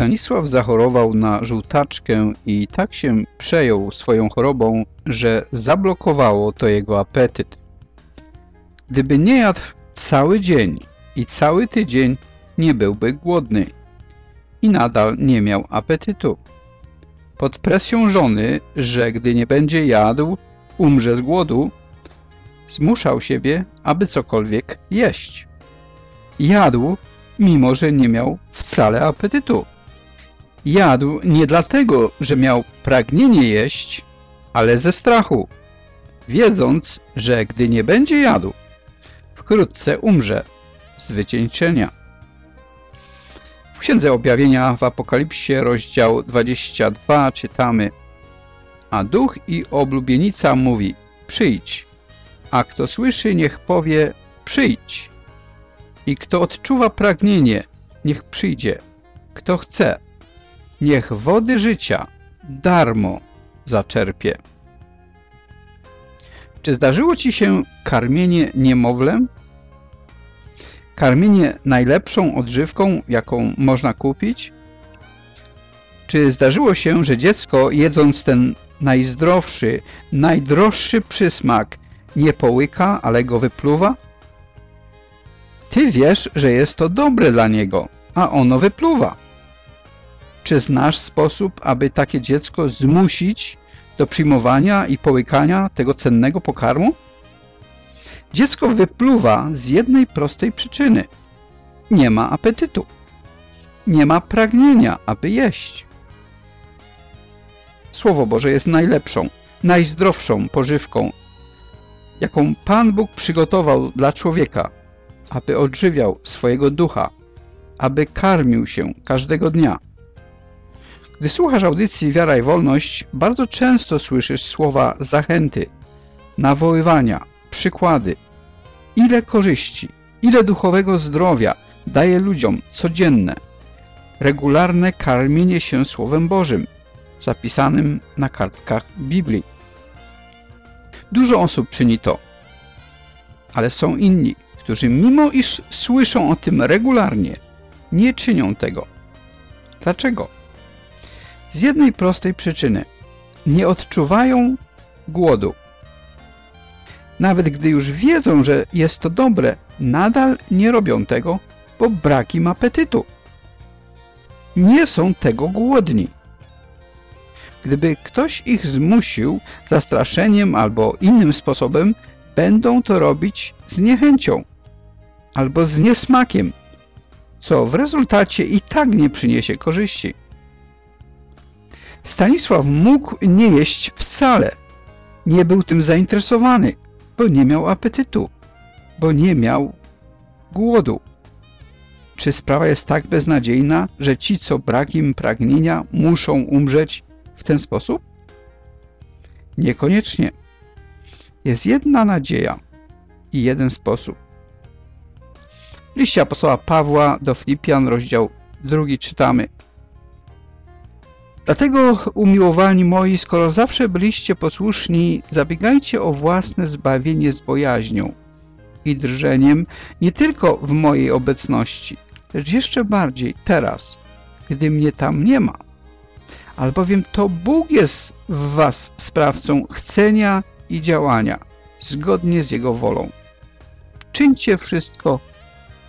Stanisław zachorował na żółtaczkę i tak się przejął swoją chorobą, że zablokowało to jego apetyt. Gdyby nie jadł cały dzień i cały tydzień, nie byłby głodny i nadal nie miał apetytu. Pod presją żony, że gdy nie będzie jadł, umrze z głodu, zmuszał siebie, aby cokolwiek jeść. Jadł, mimo że nie miał wcale apetytu. Jadł nie dlatego, że miał pragnienie jeść, ale ze strachu, wiedząc, że gdy nie będzie jadł, wkrótce umrze z wycieńczenia. W Księdze Objawienia w Apokalipsie, rozdział 22, czytamy A duch i oblubienica mówi, przyjdź, a kto słyszy, niech powie, przyjdź. I kto odczuwa pragnienie, niech przyjdzie. Kto chce, niech wody życia darmo zaczerpie. Czy zdarzyło Ci się karmienie niemowlem? Karmienie najlepszą odżywką, jaką można kupić? Czy zdarzyło się, że dziecko jedząc ten najzdrowszy, najdroższy przysmak nie połyka, ale go wypluwa? Ty wiesz, że jest to dobre dla niego, a ono wypluwa. Czy znasz sposób, aby takie dziecko zmusić do przyjmowania i połykania tego cennego pokarmu? Dziecko wypluwa z jednej prostej przyczyny. Nie ma apetytu. Nie ma pragnienia, aby jeść. Słowo Boże jest najlepszą, najzdrowszą pożywką, jaką Pan Bóg przygotował dla człowieka, aby odżywiał swojego ducha, aby karmił się każdego dnia. Gdy słuchasz audycji Wiara i Wolność, bardzo często słyszysz słowa zachęty, nawoływania, przykłady. Ile korzyści, ile duchowego zdrowia daje ludziom codzienne, regularne karmienie się Słowem Bożym, zapisanym na kartkach Biblii. Dużo osób czyni to, ale są inni, którzy mimo iż słyszą o tym regularnie, nie czynią tego. Dlaczego? Z jednej prostej przyczyny. Nie odczuwają głodu. Nawet gdy już wiedzą, że jest to dobre, nadal nie robią tego, bo brak im apetytu. Nie są tego głodni. Gdyby ktoś ich zmusił zastraszeniem albo innym sposobem, będą to robić z niechęcią albo z niesmakiem, co w rezultacie i tak nie przyniesie korzyści. Stanisław mógł nie jeść wcale. Nie był tym zainteresowany, bo nie miał apetytu, bo nie miał głodu. Czy sprawa jest tak beznadziejna, że ci, co brak im pragnienia, muszą umrzeć w ten sposób? Niekoniecznie. Jest jedna nadzieja i jeden sposób. Liście apostoła Pawła do Filipian, rozdział drugi czytamy Dlatego, umiłowani moi, skoro zawsze byliście posłuszni, zabiegajcie o własne zbawienie z bojaźnią i drżeniem nie tylko w mojej obecności, lecz jeszcze bardziej teraz, gdy mnie tam nie ma. Albowiem to Bóg jest w was sprawcą chcenia i działania, zgodnie z Jego wolą. Czyńcie wszystko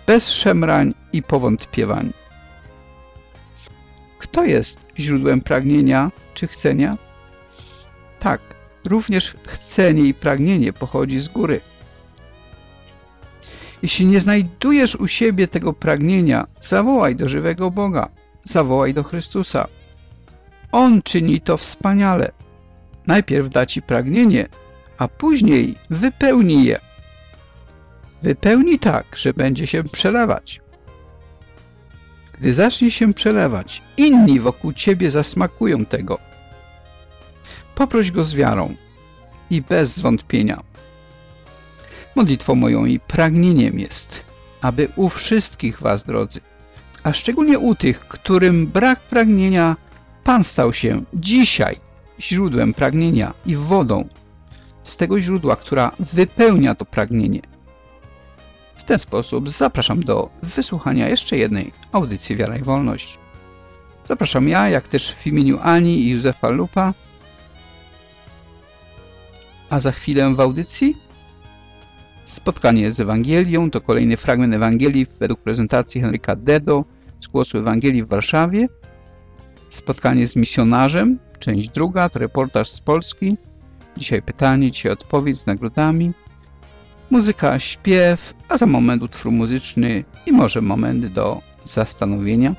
bez szemrań i powątpiewań. Kto jest źródłem pragnienia czy chcenia? Tak, również chcenie i pragnienie pochodzi z góry. Jeśli nie znajdujesz u siebie tego pragnienia, zawołaj do żywego Boga, zawołaj do Chrystusa. On czyni to wspaniale. Najpierw da ci pragnienie, a później wypełni je. Wypełni tak, że będzie się przelewać. Gdy zacznie się przelewać, inni wokół ciebie zasmakują tego. Poproś go z wiarą i bez zwątpienia. Modlitwą moją i pragnieniem jest, aby u wszystkich was, drodzy, a szczególnie u tych, którym brak pragnienia, Pan stał się dzisiaj źródłem pragnienia i wodą z tego źródła, która wypełnia to pragnienie. W ten sposób zapraszam do wysłuchania jeszcze jednej audycji Wiara i Wolność. Zapraszam ja, jak też w imieniu Ani i Józefa Lupa. A za chwilę w audycji spotkanie z Ewangelią. To kolejny fragment Ewangelii według prezentacji Henryka Dedo z Głosu Ewangelii w Warszawie. Spotkanie z misjonarzem, część druga, to reportaż z Polski. Dzisiaj pytanie, dzisiaj odpowiedź z nagrodami. Muzyka, śpiew, a za moment utwór muzyczny i może momenty do zastanowienia.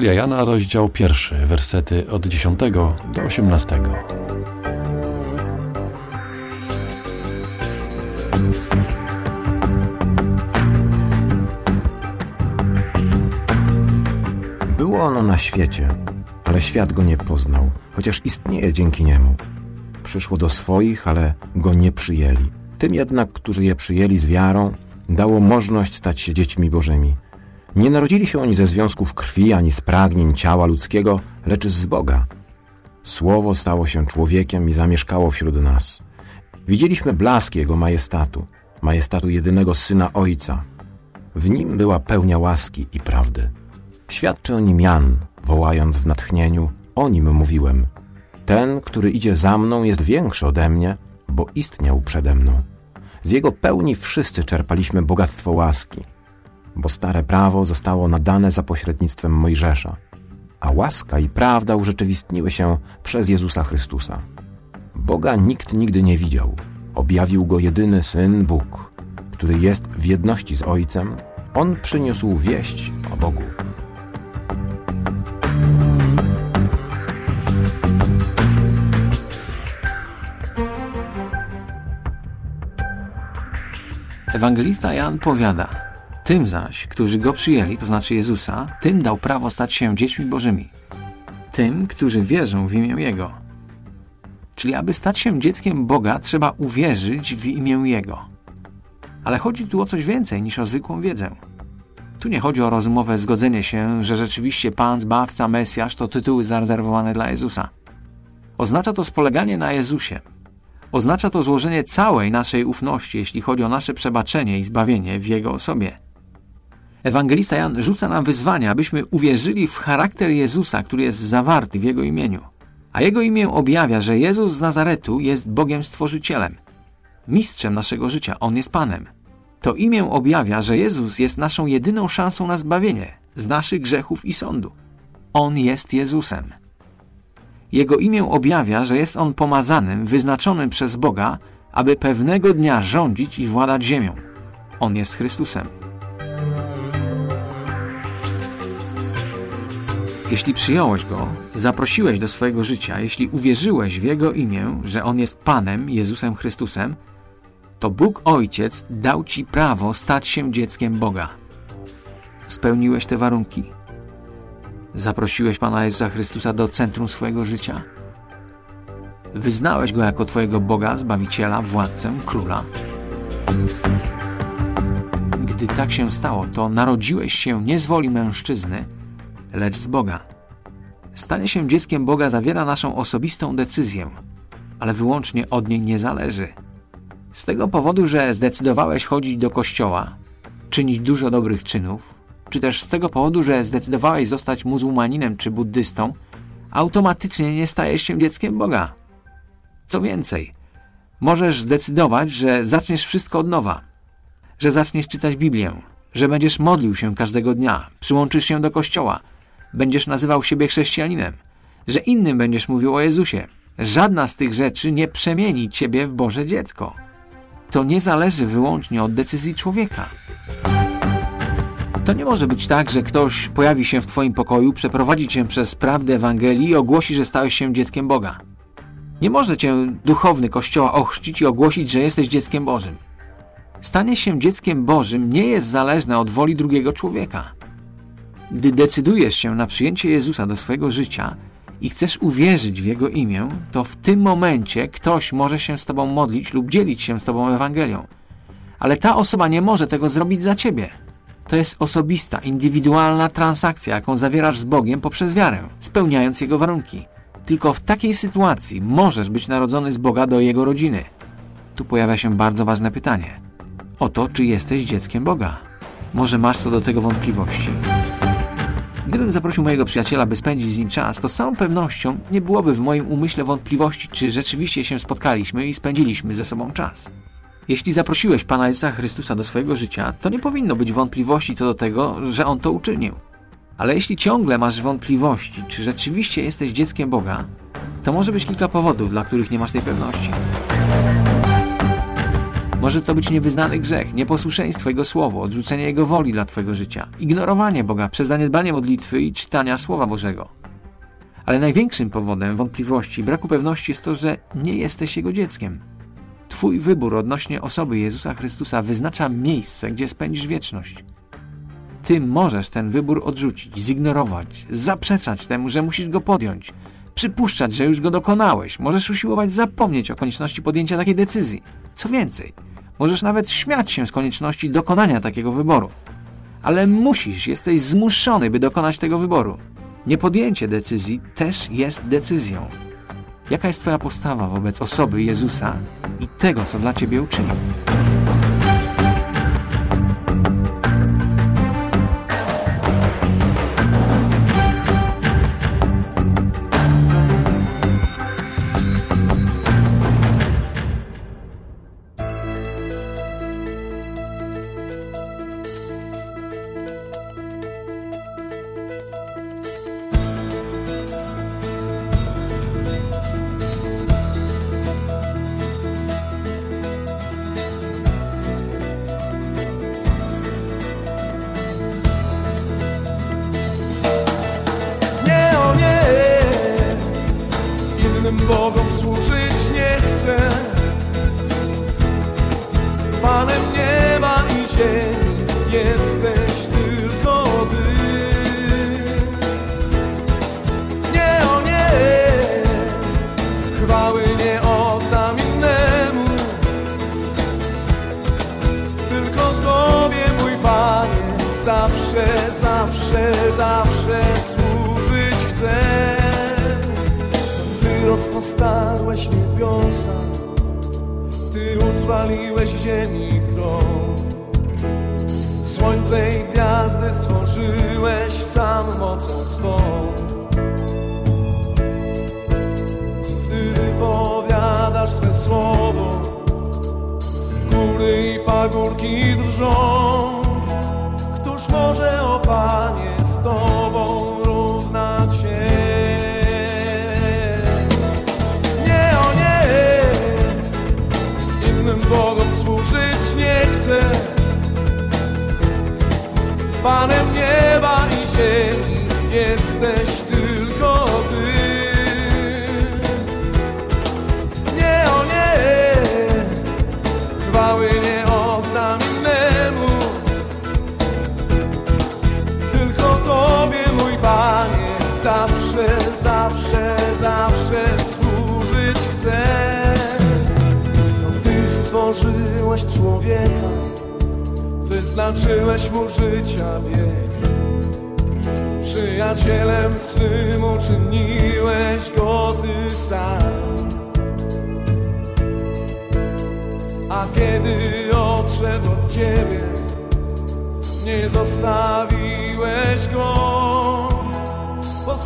Ewangelia Jana, rozdział pierwszy, wersety od 10 do 18. Było ono na świecie, ale świat go nie poznał, chociaż istnieje dzięki niemu. Przyszło do swoich, ale go nie przyjęli. Tym jednak, którzy je przyjęli z wiarą, dało możliwość stać się dziećmi bożymi – nie narodzili się oni ze związków krwi ani z pragnień ciała ludzkiego, lecz z Boga. Słowo stało się człowiekiem i zamieszkało wśród nas. Widzieliśmy blask Jego majestatu, majestatu jedynego Syna Ojca. W nim była pełnia łaski i prawdy. Świadczy o nim Jan, wołając w natchnieniu, o nim mówiłem. Ten, który idzie za mną, jest większy ode mnie, bo istniał przede mną. Z jego pełni wszyscy czerpaliśmy bogactwo łaski, bo stare prawo zostało nadane za pośrednictwem Mojżesza, a łaska i prawda urzeczywistniły się przez Jezusa Chrystusa. Boga nikt nigdy nie widział. Objawił go jedyny Syn Bóg, który jest w jedności z Ojcem. On przyniósł wieść o Bogu. Ewangelista Jan powiada, tym zaś, którzy go przyjęli, to znaczy Jezusa, tym dał prawo stać się dziećmi Bożymi. Tym, którzy wierzą w imię Jego. Czyli aby stać się dzieckiem Boga, trzeba uwierzyć w imię Jego. Ale chodzi tu o coś więcej niż o zwykłą wiedzę. Tu nie chodzi o rozumowe zgodzenie się, że rzeczywiście Pan, Zbawca, Mesjasz to tytuły zarezerwowane dla Jezusa. Oznacza to spoleganie na Jezusie, Oznacza to złożenie całej naszej ufności, jeśli chodzi o nasze przebaczenie i zbawienie w Jego osobie. Ewangelista Jan rzuca nam wyzwania, abyśmy uwierzyli w charakter Jezusa, który jest zawarty w Jego imieniu. A Jego imię objawia, że Jezus z Nazaretu jest Bogiem Stworzycielem, mistrzem naszego życia, On jest Panem. To imię objawia, że Jezus jest naszą jedyną szansą na zbawienie z naszych grzechów i sądu. On jest Jezusem. Jego imię objawia, że jest on pomazanym, wyznaczonym przez Boga, aby pewnego dnia rządzić i władać ziemią. On jest Chrystusem. Jeśli przyjąłeś Go, zaprosiłeś do swojego życia, jeśli uwierzyłeś w Jego imię, że On jest Panem, Jezusem Chrystusem, to Bóg Ojciec dał Ci prawo stać się dzieckiem Boga. Spełniłeś te warunki. Zaprosiłeś Pana Jezusa Chrystusa do centrum swojego życia? Wyznałeś Go jako Twojego Boga, Zbawiciela, Władcę, Króla? Gdy tak się stało, to narodziłeś się nie z woli mężczyzny, lecz z Boga. Stanie się dzieckiem Boga zawiera naszą osobistą decyzję, ale wyłącznie od niej nie zależy. Z tego powodu, że zdecydowałeś chodzić do kościoła, czynić dużo dobrych czynów, czy też z tego powodu, że zdecydowałeś zostać muzułmaninem czy buddystą, automatycznie nie stajesz się dzieckiem Boga. Co więcej, możesz zdecydować, że zaczniesz wszystko od nowa, że zaczniesz czytać Biblię, że będziesz modlił się każdego dnia, przyłączysz się do kościoła, będziesz nazywał siebie chrześcijaninem, że innym będziesz mówił o Jezusie. Żadna z tych rzeczy nie przemieni ciebie w Boże dziecko. To nie zależy wyłącznie od decyzji człowieka. To nie może być tak, że ktoś pojawi się w Twoim pokoju, przeprowadzi Cię przez prawdę Ewangelii i ogłosi, że stałeś się dzieckiem Boga. Nie może Cię duchowny Kościoła ochrzcić i ogłosić, że jesteś dzieckiem Bożym. Stanie się dzieckiem Bożym nie jest zależne od woli drugiego człowieka. Gdy decydujesz się na przyjęcie Jezusa do swojego życia i chcesz uwierzyć w Jego imię, to w tym momencie ktoś może się z Tobą modlić lub dzielić się z Tobą Ewangelią. Ale ta osoba nie może tego zrobić za Ciebie. To jest osobista, indywidualna transakcja, jaką zawierasz z Bogiem poprzez wiarę, spełniając Jego warunki. Tylko w takiej sytuacji możesz być narodzony z Boga do Jego rodziny. Tu pojawia się bardzo ważne pytanie. O to, czy jesteś dzieckiem Boga. Może masz co do tego wątpliwości. Gdybym zaprosił mojego przyjaciela, by spędzić z nim czas, to z całą pewnością nie byłoby w moim umyśle wątpliwości, czy rzeczywiście się spotkaliśmy i spędziliśmy ze sobą czas. Jeśli zaprosiłeś Pana Jezusa Chrystusa do swojego życia, to nie powinno być wątpliwości co do tego, że On to uczynił. Ale jeśli ciągle masz wątpliwości, czy rzeczywiście jesteś dzieckiem Boga, to może być kilka powodów, dla których nie masz tej pewności. Może to być niewyznany grzech, nieposłuszeństwo Jego Słowu, odrzucenie Jego woli dla Twojego życia, ignorowanie Boga przez zaniedbanie modlitwy i czytania Słowa Bożego. Ale największym powodem wątpliwości i braku pewności jest to, że nie jesteś Jego dzieckiem. Twój wybór odnośnie osoby Jezusa Chrystusa wyznacza miejsce, gdzie spędzisz wieczność. Ty możesz ten wybór odrzucić, zignorować, zaprzeczać temu, że musisz go podjąć, przypuszczać, że już go dokonałeś, możesz usiłować zapomnieć o konieczności podjęcia takiej decyzji. Co więcej, Możesz nawet śmiać się z konieczności dokonania takiego wyboru. Ale musisz, jesteś zmuszony, by dokonać tego wyboru. Niepodjęcie decyzji też jest decyzją. Jaka jest Twoja postawa wobec osoby Jezusa i tego, co dla Ciebie uczynił?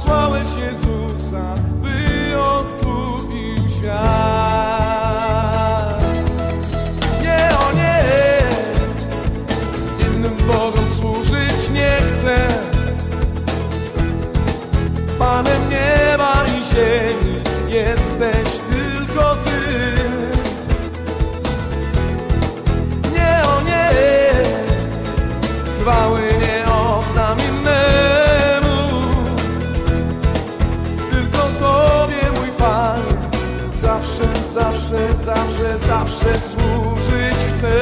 posłałeś Jezusa, by odkupił świat. Nie, o nie, innym Bogom służyć nie chcę. Panem nieba i ziemi. zawsze służyć chcę.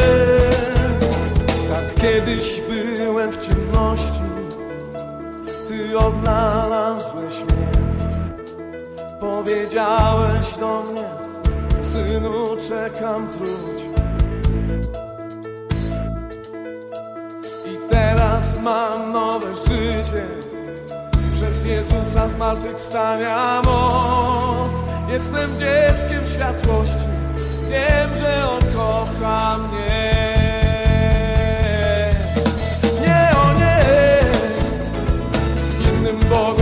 Tak kiedyś byłem w ciemności, Ty odnalazłeś mnie. Powiedziałeś do mnie, synu czekam, wróć. I teraz mam nowe życie, przez Jezusa zmartwychwstania moc. Jestem dzieckiem światłości wiem, że On kocha mnie. Nie, o nie. Innym Bogiem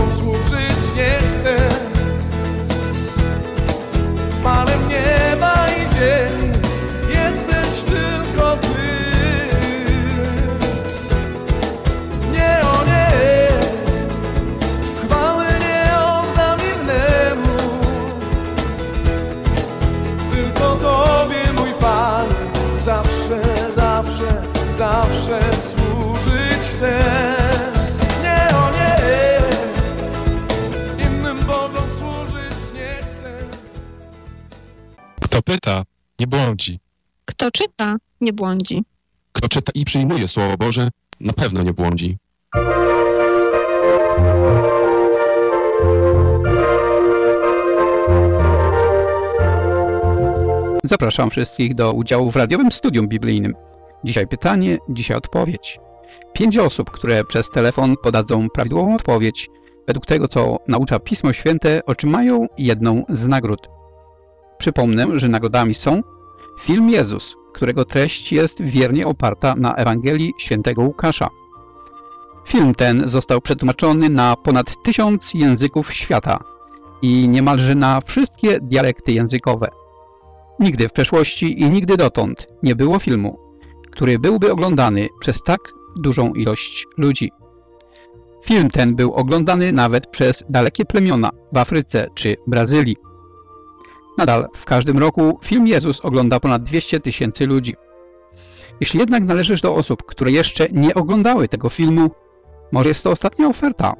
czyta, nie błądzi. Kto czyta, nie błądzi. Kto czyta i przyjmuje Słowo Boże, na pewno nie błądzi. Zapraszam wszystkich do udziału w radiowym studium biblijnym. Dzisiaj pytanie, dzisiaj odpowiedź. Pięć osób, które przez telefon podadzą prawidłową odpowiedź według tego, co naucza Pismo Święte, otrzymają jedną z nagród. Przypomnę, że nagrodami są film Jezus, którego treść jest wiernie oparta na Ewangelii świętego Łukasza. Film ten został przetłumaczony na ponad tysiąc języków świata i niemalże na wszystkie dialekty językowe. Nigdy w przeszłości i nigdy dotąd nie było filmu, który byłby oglądany przez tak dużą ilość ludzi. Film ten był oglądany nawet przez dalekie plemiona w Afryce czy Brazylii. Nadal w każdym roku film Jezus ogląda ponad 200 tysięcy ludzi. Jeśli jednak należysz do osób, które jeszcze nie oglądały tego filmu, może jest to ostatnia oferta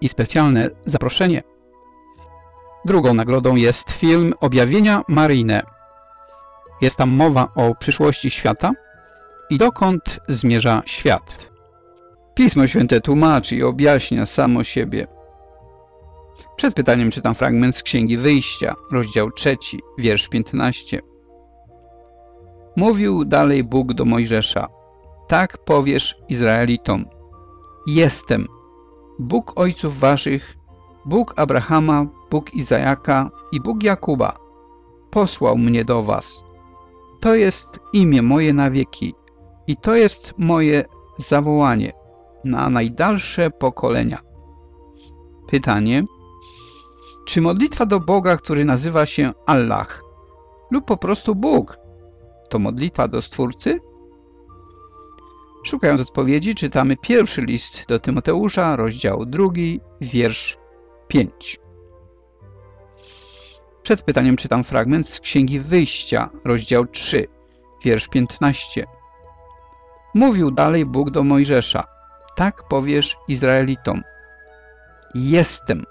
i specjalne zaproszenie. Drugą nagrodą jest film Objawienia Maryjne. Jest tam mowa o przyszłości świata i dokąd zmierza świat. Pismo Święte tłumaczy i objaśnia samo siebie. Przed pytaniem czytam fragment z Księgi Wyjścia, rozdział 3, wiersz 15. Mówił dalej Bóg do Mojżesza, tak powiesz Izraelitom, Jestem, Bóg ojców waszych, Bóg Abrahama, Bóg Izajaka i Bóg Jakuba, posłał mnie do was. To jest imię moje na wieki i to jest moje zawołanie na najdalsze pokolenia. Pytanie. Czy modlitwa do Boga, który nazywa się Allah lub po prostu Bóg, to modlitwa do Stwórcy? Szukając odpowiedzi, czytamy pierwszy list do Tymoteusza, rozdział drugi, wiersz 5. Przed pytaniem czytam fragment z Księgi Wyjścia, rozdział 3, wiersz 15. Mówił dalej Bóg do Mojżesza, tak powiesz Izraelitom. Jestem,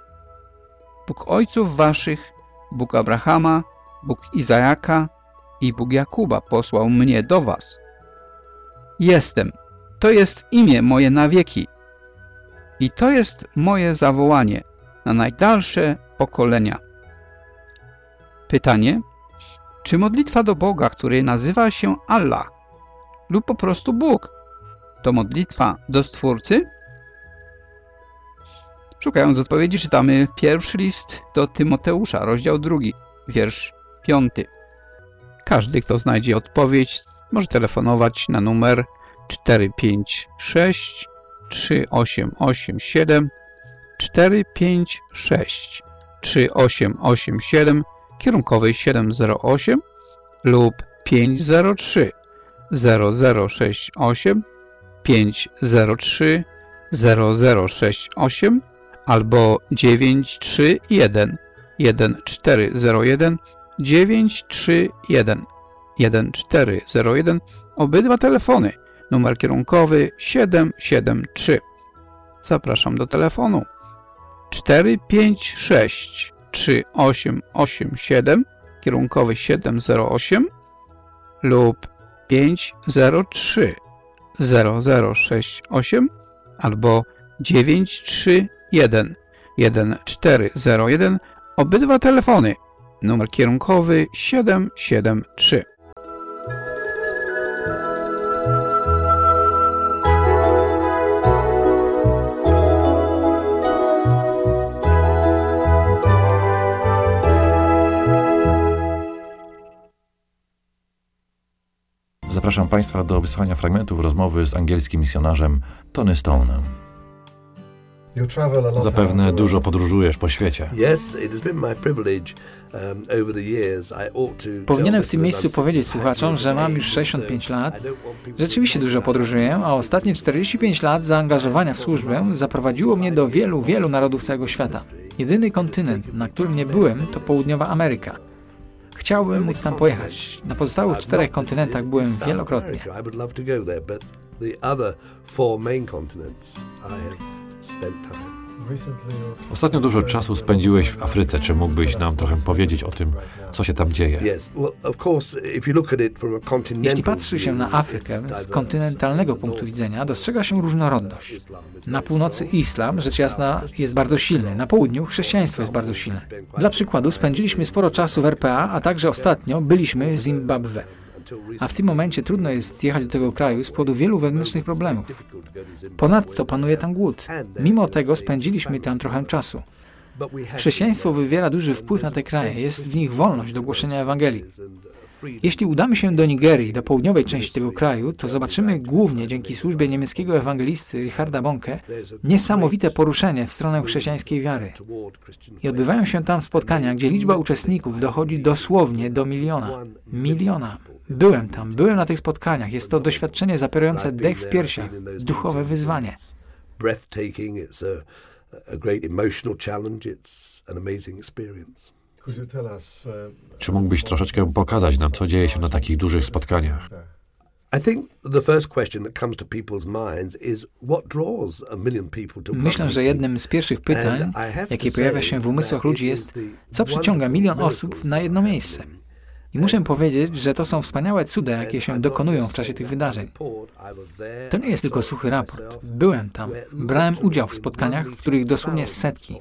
Bóg ojców waszych, Bóg Abrahama, Bóg Izajaka i Bóg Jakuba posłał mnie do was. Jestem, to jest imię moje na wieki i to jest moje zawołanie na najdalsze pokolenia. Pytanie, czy modlitwa do Boga, który nazywa się Allah lub po prostu Bóg, to modlitwa do Stwórcy? Szukając odpowiedzi czytamy pierwszy list do Tymoteusza, rozdział drugi, wiersz piąty. Każdy, kto znajdzie odpowiedź, może telefonować na numer 456 3887 456 3887 kierunkowej 708 lub 503 0068 503 0068 albo 931 1401 931 1401 obydwa telefony. Numer kierunkowy 773 zapraszam do telefonu. 456 3887 kierunkowy 708 lub 503 0068 albo 931 1401 obydwa telefony. Numer kierunkowy 773 Zapraszam Państwa do wysłuchania fragmentów rozmowy z angielskim misjonarzem Tony Stone'em. Zapewne dużo podróżujesz po świecie. um, Powinienem w tym miejscu powiedzieć słuchaczom, że mam już 65 lat. Rzeczywiście dużo podróżuję, a ostatnie 45 lat zaangażowania w służbę zaprowadziło mnie do wielu, wielu narodów całego świata. Jedyny kontynent, na którym nie byłem, to Południowa Ameryka. Chciałbym móc tam pojechać. Na pozostałych czterech kontynentach byłem wielokrotnie. The other four main continents I have. Ostatnio dużo czasu spędziłeś w Afryce. Czy mógłbyś nam trochę powiedzieć o tym, co się tam dzieje? Jeśli patrzy się na Afrykę z kontynentalnego punktu widzenia, dostrzega się różnorodność. Na północy islam, rzecz jasna, jest bardzo silny. Na południu chrześcijaństwo jest bardzo silne. Dla przykładu spędziliśmy sporo czasu w RPA, a także ostatnio byliśmy w Zimbabwe. A w tym momencie trudno jest jechać do tego kraju z powodu wielu wewnętrznych problemów. Ponadto panuje tam głód. Mimo tego spędziliśmy tam trochę czasu. Chrześcijaństwo wywiera duży wpływ na te kraje, jest w nich wolność do głoszenia Ewangelii. Jeśli udamy się do Nigerii, do południowej części tego kraju, to zobaczymy głównie dzięki służbie niemieckiego ewangelisty Richarda Bonke niesamowite poruszenie w stronę chrześcijańskiej wiary. I odbywają się tam spotkania, gdzie liczba uczestników dochodzi dosłownie do miliona. Miliona. Byłem tam, byłem na tych spotkaniach. Jest to doświadczenie zapierające dech w piersiach, duchowe wyzwanie. breathtaking. It's a, great emotional challenge. It's an amazing experience. Czy mógłbyś troszeczkę pokazać nam, co dzieje się na takich dużych spotkaniach? Myślę, że jednym z pierwszych pytań, jakie pojawia się w umysłach ludzi jest, co przyciąga milion osób na jedno miejsce. I muszę powiedzieć, że to są wspaniałe cuda, jakie się dokonują w czasie tych wydarzeń. To nie jest tylko suchy raport. Byłem tam, brałem udział w spotkaniach, w których dosłownie setki,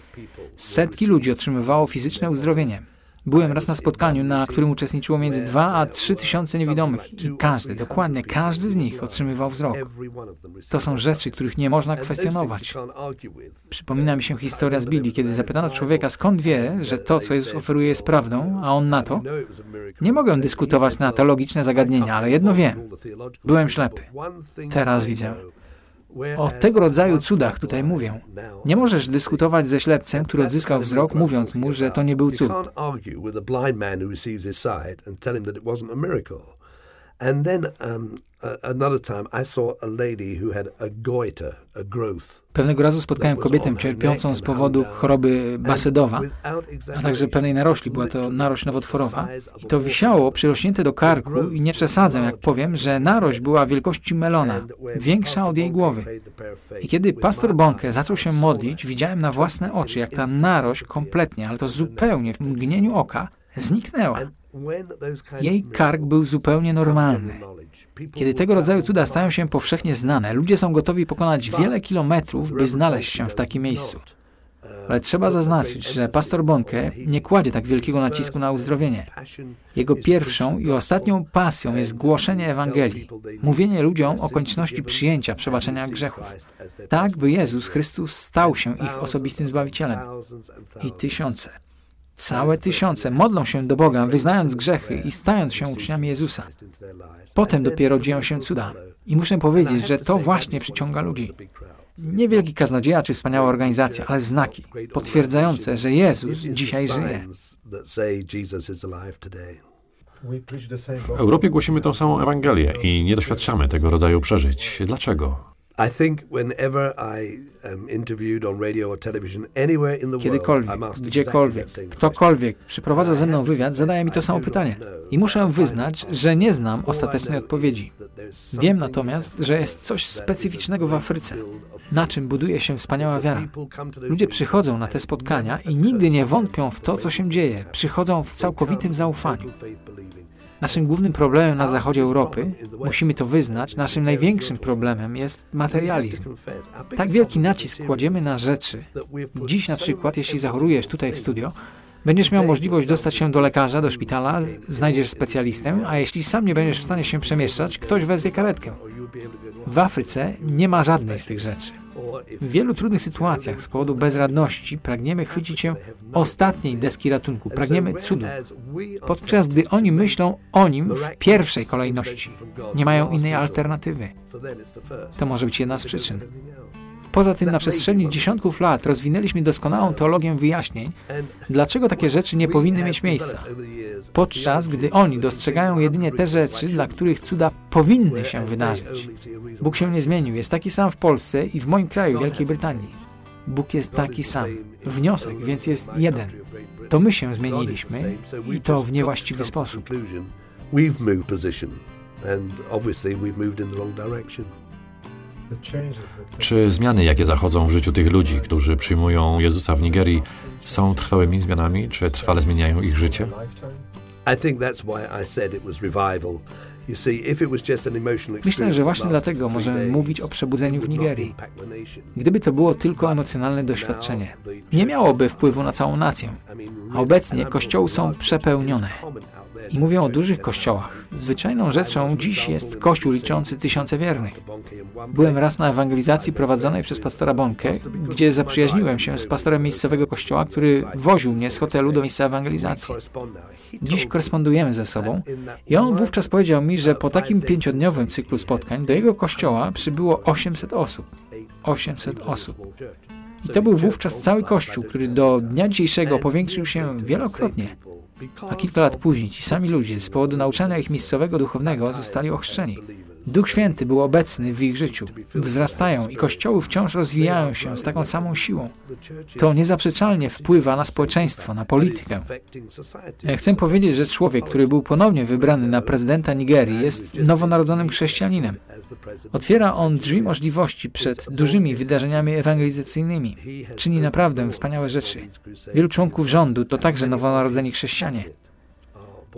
setki ludzi otrzymywało fizyczne uzdrowienie. Byłem raz na spotkaniu, na którym uczestniczyło między 2 a 3 tysiące niewidomych i każdy, dokładnie każdy z nich otrzymywał wzrok. To są rzeczy, których nie można kwestionować. Przypomina mi się historia z Biblii, kiedy zapytano człowieka, skąd wie, że to, co Jezus oferuje, jest prawdą, a on na to. Nie mogę dyskutować na teologiczne zagadnienia, ale jedno wiem. Byłem ślepy. Teraz widzę. O tego rodzaju cudach tutaj mówię. Nie możesz dyskutować ze ślepcem, który odzyskał wzrok, mówiąc mu, że to nie był cud. And then um, another time I saw a lady who had a goiter, a growth. Pewnego razu spotkałem kobietę cierpiącą z powodu choroby Basedowa, a także pewnej narośli. Była to narośl nowotworowa. I to wisiało przyrośnięte do karku i nie przesadzę, jak powiem, że narośl była wielkości melona, większa od jej głowy. I kiedy pastor Bonke zaczął się modlić, widziałem na własne oczy, jak ta narośl kompletnie, ale to zupełnie w mgnieniu oka, zniknęła. Jej kark był zupełnie normalny. Kiedy tego rodzaju cuda stają się powszechnie znane, ludzie są gotowi pokonać wiele kilometrów, by znaleźć się w takim miejscu. Ale trzeba zaznaczyć, że pastor Bonke nie kładzie tak wielkiego nacisku na uzdrowienie. Jego pierwszą i ostatnią pasją jest głoszenie Ewangelii, mówienie ludziom o konieczności przyjęcia przebaczenia grzechów, tak by Jezus Chrystus stał się ich osobistym Zbawicielem. I tysiące, całe tysiące modlą się do Boga, wyznając grzechy i stając się uczniami Jezusa. Potem dopiero dzieją się cuda. I muszę powiedzieć, że to właśnie przyciąga ludzi. Nie wielki kaznodzieja czy wspaniała organizacja, ale znaki potwierdzające, że Jezus dzisiaj żyje. W Europie głosimy tą samą Ewangelię i nie doświadczamy tego rodzaju przeżyć. Dlaczego? I think whenever I am interviewed on radio or television anywhere in the world, Kiedykolwiek, asked gdziekolwiek, ktokolwiek przyprowadza ze mną wywiad, zadaje mi to samo pytanie. I muszę wyznać, że nie znam ostatecznej odpowiedzi. Wiem natomiast, że jest coś specyficznego w Afryce, na czym buduje się wspaniała wiara. Ludzie przychodzą na te spotkania i nigdy nie wątpią w to, co się dzieje. Przychodzą w całkowitym zaufaniu. Naszym głównym problemem na zachodzie Europy, musimy to wyznać, naszym największym problemem jest materializm. Tak wielki nacisk kładziemy na rzeczy. Dziś na przykład, jeśli zachorujesz tutaj w studio, będziesz miał możliwość dostać się do lekarza, do szpitala, znajdziesz specjalistę, a jeśli sam nie będziesz w stanie się przemieszczać, ktoś wezwie karetkę. W Afryce nie ma żadnej z tych rzeczy. W wielu trudnych sytuacjach z powodu bezradności pragniemy chwycić się ostatniej deski ratunku, pragniemy cudu, podczas gdy oni myślą o nim w pierwszej kolejności. Nie mają innej alternatywy. To może być jedna z przyczyn. Poza tym na przestrzeni dziesiątków lat rozwinęliśmy doskonałą teologię wyjaśnień, dlaczego takie rzeczy nie powinny mieć miejsca, podczas gdy oni dostrzegają jedynie te rzeczy, dla których cuda powinny się wydarzyć. Bóg się nie zmienił, jest taki sam w Polsce i w moim kraju, Wielkiej Brytanii. Bóg jest taki sam. Wniosek więc jest jeden. To my się zmieniliśmy i to w niewłaściwy sposób. We've moved position, and obviously we've moved in the wrong direction. Czy zmiany, jakie zachodzą w życiu tych ludzi, którzy przyjmują Jezusa w Nigerii, są trwałymi zmianami, czy trwale zmieniają ich życie? Myślę, że właśnie dlatego możemy mówić o przebudzeniu w Nigerii. Gdyby to było tylko emocjonalne doświadczenie, nie miałoby wpływu na całą nację. A obecnie kościoły są przepełnione. I mówię o dużych kościołach. Zwyczajną rzeczą dziś jest kościół liczący tysiące wiernych. Byłem raz na ewangelizacji prowadzonej przez pastora Bonkę, gdzie zaprzyjaźniłem się z pastorem miejscowego kościoła, który woził mnie z hotelu do miejsca ewangelizacji. Dziś korespondujemy ze sobą i on wówczas powiedział mi, że po takim pięciodniowym cyklu spotkań do jego kościoła przybyło 800 osób. 800 osób. I to był wówczas cały kościół, który do dnia dzisiejszego powiększył się wielokrotnie. A kilka lat później ci sami ludzie z powodu nauczania ich miejscowego duchownego zostali ochrzczeni. Duch Święty był obecny w ich życiu. Wzrastają i kościoły wciąż rozwijają się z taką samą siłą. To niezaprzeczalnie wpływa na społeczeństwo, na politykę. Chcę powiedzieć, że człowiek, który był ponownie wybrany na prezydenta Nigerii, jest nowonarodzonym chrześcijaninem. Otwiera on drzwi możliwości przed dużymi wydarzeniami ewangelizacyjnymi. Czyni naprawdę wspaniałe rzeczy. Wielu członków rządu to także nowonarodzeni chrześcijanie.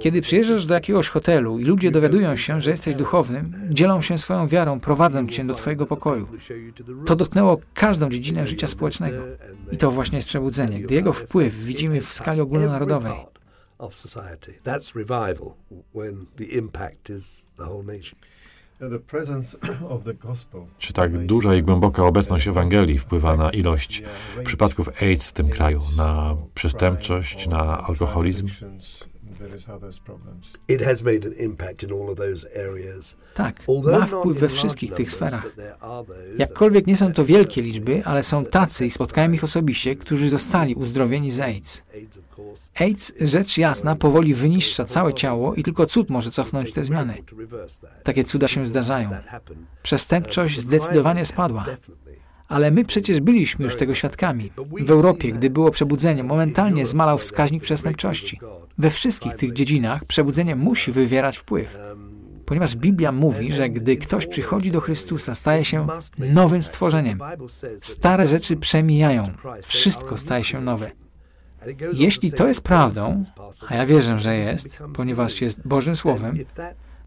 Kiedy przyjeżdżasz do jakiegoś hotelu i ludzie dowiadują się, że jesteś duchownym, dzielą się swoją wiarą, prowadzą cię do Twojego pokoju. To dotknęło każdą dziedzinę życia społecznego. I to właśnie jest przebudzenie, gdy jego wpływ widzimy w skali ogólnonarodowej. Czy tak duża i głęboka obecność Ewangelii wpływa na ilość przypadków AIDS w tym kraju, na przestępczość, na alkoholizm? Various other problems. It has made an impact in all of those areas. Tak, Although ma not wpływ we wszystkich tych sferach. but there are those Jakkolwiek nie są to wielkie liczby, ale są tacy i spotkałem ich osobiście, którzy zostali uzdrowieni z AIDS. AIDS, rzecz jasna, powoli wyniszcza całe ciało i tylko cud może cofnąć te zmiany. Takie cuda się zdarzają. Przestępczość zdecydowanie spadła. Ale my przecież byliśmy już tego świadkami. W Europie, gdy było przebudzenie, momentalnie zmalał wskaźnik przestępczości. We wszystkich tych dziedzinach przebudzenie musi wywierać wpływ. Ponieważ Biblia mówi, że gdy ktoś przychodzi do Chrystusa, staje się nowym stworzeniem. Stare rzeczy przemijają, wszystko staje się nowe. Jeśli to jest prawdą, a ja wierzę, że jest, ponieważ jest Bożym Słowem,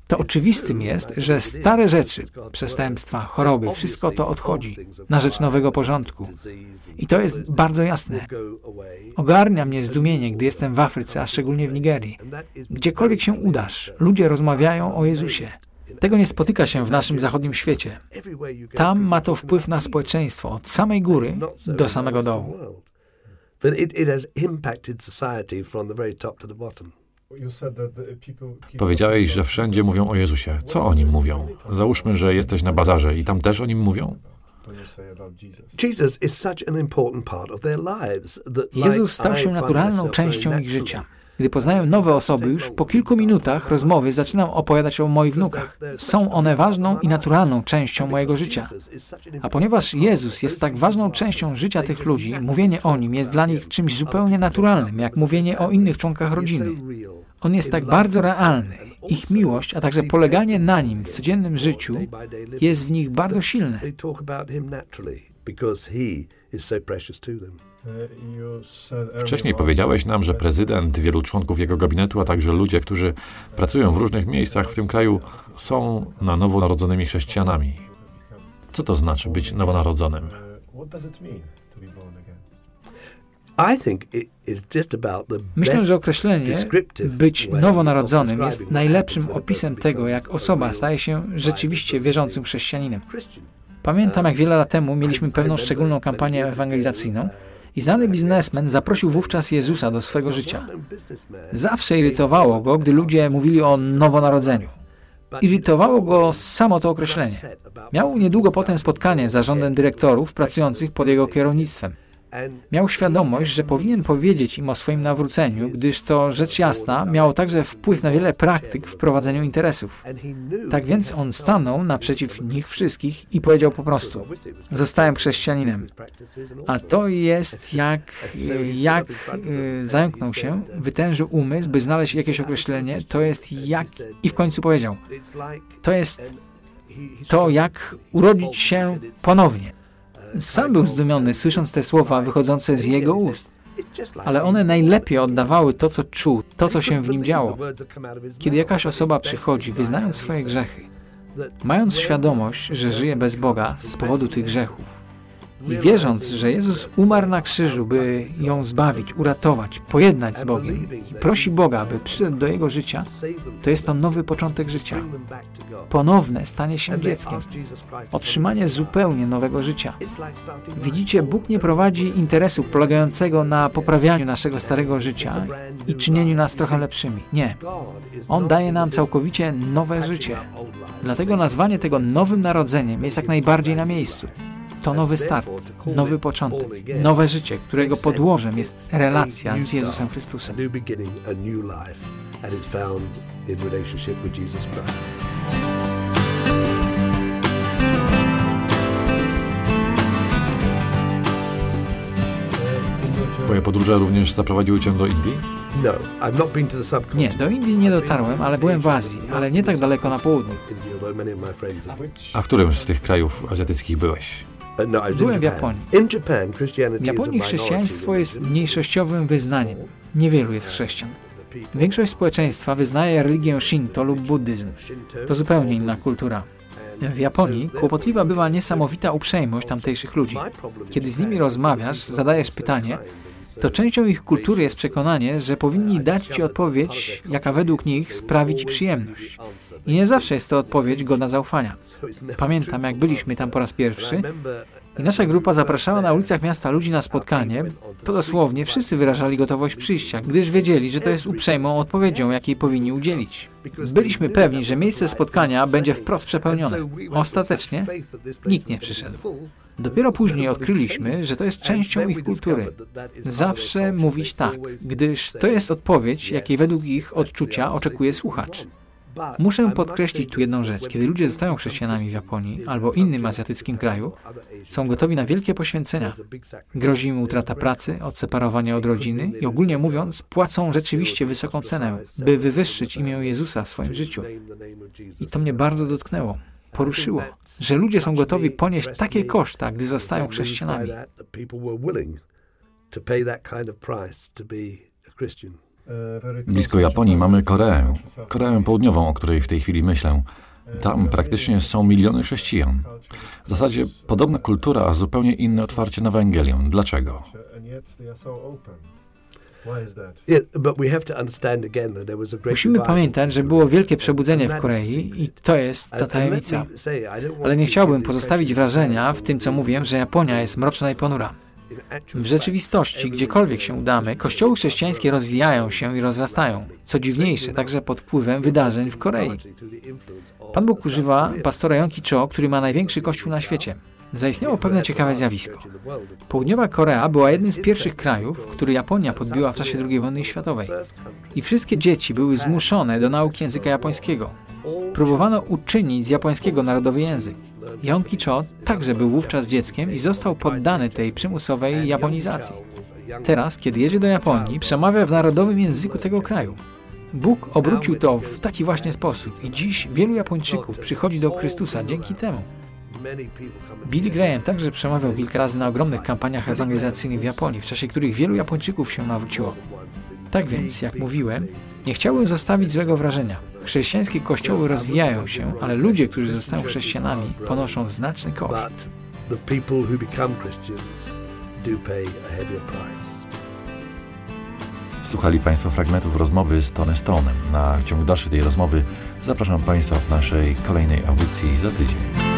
to oczywistym jest, że stare rzeczy, przestępstwa, choroby, wszystko to odchodzi na rzecz nowego porządku. I to jest bardzo jasne. Ogarnia mnie zdumienie, gdy jestem w Afryce, a szczególnie w Nigerii. Gdziekolwiek się udasz, ludzie rozmawiają o Jezusie. Tego nie spotyka się w naszym zachodnim świecie. Tam ma to wpływ na społeczeństwo od samej góry do samego dołu. But it, it has impacted society from the very top to the bottom. Powiedziałeś, że wszędzie mówią o Jezusie. Co o nim mówią? Załóżmy, że jesteś na bazarze i tam też o nim mówią? Jezus stał się naturalną częścią ich życia. Gdy poznają nowe osoby, już po kilku minutach rozmowy zaczynam opowiadać o moich wnukach. Są one ważną i naturalną częścią mojego życia. A ponieważ Jezus jest tak ważną częścią życia tych ludzi, mówienie o nim jest dla nich czymś zupełnie naturalnym, jak mówienie o innych członkach rodziny. On jest tak bardzo realny. Ich miłość, a także poleganie na nim w codziennym życiu jest w nich bardzo silne. Wcześniej powiedziałeś nam, że prezydent, wielu członków jego gabinetu, a także ludzie, którzy pracują w różnych miejscach w tym kraju, są na nowo narodzonymi chrześcijanami. Co to znaczy być nowonarodzonym? what does it mean to be born Myślę, że określenie być nowonarodzonym jest najlepszym opisem tego, jak osoba staje się rzeczywiście wierzącym chrześcijaninem. Pamiętam, jak wiele lat temu mieliśmy pewną szczególną kampanię ewangelizacyjną i znany biznesmen zaprosił wówczas Jezusa do swego życia. Zawsze irytowało go, gdy ludzie mówili o nowonarodzeniu. Irytowało go samo to określenie. Miał niedługo potem spotkanie z zarządem dyrektorów pracujących pod jego kierownictwem. Miał świadomość, że powinien powiedzieć im o swoim nawróceniu, gdyż to rzecz jasna miało także wpływ na wiele praktyk w prowadzeniu interesów. Tak więc on stanął naprzeciw nich wszystkich i powiedział po prostu: Zostałem chrześcijaninem. A to jest jak, jak y, zająknął się, wytężył umysł, by znaleźć jakieś określenie, to jest jak. I w końcu powiedział: To jest to jak urodzić się ponownie. Sam był zdumiony, słysząc te słowa wychodzące z jego ust, ale one najlepiej oddawały to, co czuł, to, co się w nim działo. Kiedy jakaś osoba przychodzi, wyznając swoje grzechy, mając świadomość, że żyje bez Boga z powodu tych grzechów, i wierząc, że Jezus umarł na krzyżu, by ją zbawić, uratować, pojednać z Bogiem i prosi Boga, by przyszedł do jego życia, to jest to nowy początek życia. Ponowne stanie się dzieckiem. Otrzymanie zupełnie nowego życia. Widzicie, Bóg nie prowadzi interesu polegającego na poprawianiu naszego starego życia i czynieniu nas trochę lepszymi. Nie. On daje nam całkowicie nowe życie. Dlatego nazwanie tego nowym narodzeniem jest jak najbardziej na miejscu. To nowy start, nowy początek, nowe życie, którego podłożem jest relacja z Jezusem Chrystusem. Twoje podróże również zaprowadziły cię do Indii? No, Nie, do Indii nie dotarłem, ale byłem w Azji, ale nie tak daleko na południu. A w którym z tych krajów azjatyckich byłeś? No, Byłem w. Japonii. W Japonii chrześcijaństwo jest mniejszościowym wyznaniem. Niewielu jest chrześcijan. Większość społeczeństwa wyznaje religię Shinto lub buddyzm. To zupełnie inna kultura. W Japonii kłopotliwa bywa niesamowita uprzejmość tamtejszych ludzi. Kiedy z nimi rozmawiasz, zadajesz pytanie, to częścią ich kultury jest przekonanie, że powinni dać Ci odpowiedź, jaka według nich sprawi Ci przyjemność. I nie zawsze jest to odpowiedź godna zaufania. Pamiętam, jak byliśmy tam po raz pierwszy i nasza grupa zapraszała na ulicach miasta ludzi na spotkanie, to dosłownie wszyscy wyrażali gotowość przyjścia, gdyż wiedzieli, że to jest uprzejmą odpowiedzią, jakiej powinni udzielić. Byliśmy pewni, że miejsce spotkania będzie wprost przepełnione. Ostatecznie nikt nie przyszedł. Dopiero później odkryliśmy, że to jest częścią ich kultury. Zawsze mówić tak, gdyż to jest odpowiedź, jakiej według ich odczucia oczekuje słuchacz. Muszę podkreślić tu jedną rzecz. Kiedy ludzie zostają chrześcijanami w Japonii albo innym azjatyckim kraju, są gotowi na wielkie poświęcenia. Grozi im utrata pracy, odseparowanie od rodziny i ogólnie mówiąc, płacą rzeczywiście wysoką cenę, by wywyższyć imię Jezusa w swoim życiu. I to mnie bardzo dotknęło, poruszyło, że ludzie są gotowi ponieść takie koszta, gdy zostają chrześcijanami. Blisko Japonii mamy Koreę. Koreę Południową, o której w tej chwili myślę. Tam praktycznie są miliony chrześcijan. W zasadzie podobna kultura, a zupełnie inne otwarcie na Ewangelię. Dlaczego? Musimy pamiętać, że było wielkie przebudzenie w Korei i to jest ta tajemnica. Ale nie chciałbym pozostawić wrażenia w tym, co mówię, że Japonia jest mroczna i ponura. W rzeczywistości, gdziekolwiek się udamy, kościoły chrześcijańskie rozwijają się i rozrastają. Co dziwniejsze, także pod wpływem wydarzeń w Korei. Pan Bóg używa pastora Yonki Cho, który ma największy kościół na świecie. Zaistniało pewne ciekawe zjawisko. Południowa Korea była jednym z pierwszych krajów, który Japonia podbiła w czasie II wojny światowej. I wszystkie dzieci były zmuszone do nauki języka japońskiego. Próbowano uczynić z japońskiego narodowy język. Yonki Cho także był wówczas dzieckiem i został poddany tej przymusowej japonizacji. Teraz, kiedy jedzie do Japonii, przemawia w narodowym języku tego kraju. Bóg obrócił to w taki właśnie sposób i dziś wielu Japończyków przychodzi do Chrystusa dzięki temu. Billy Graham także przemawiał kilka razy na ogromnych kampaniach ewangelizacyjnych w Japonii, w czasie których wielu Japończyków się nawróciło. Tak więc, jak mówiłem, nie chciałbym zostawić złego wrażenia. Chrześcijańskie kościoły rozwijają się, ale ludzie, którzy zostają chrześcijanami, ponoszą znaczny koszt. Słuchali Państwo fragmentów rozmowy z Tony Stone'em. Na ciąg dalszy tej rozmowy zapraszam Państwa w naszej kolejnej audycji za tydzień.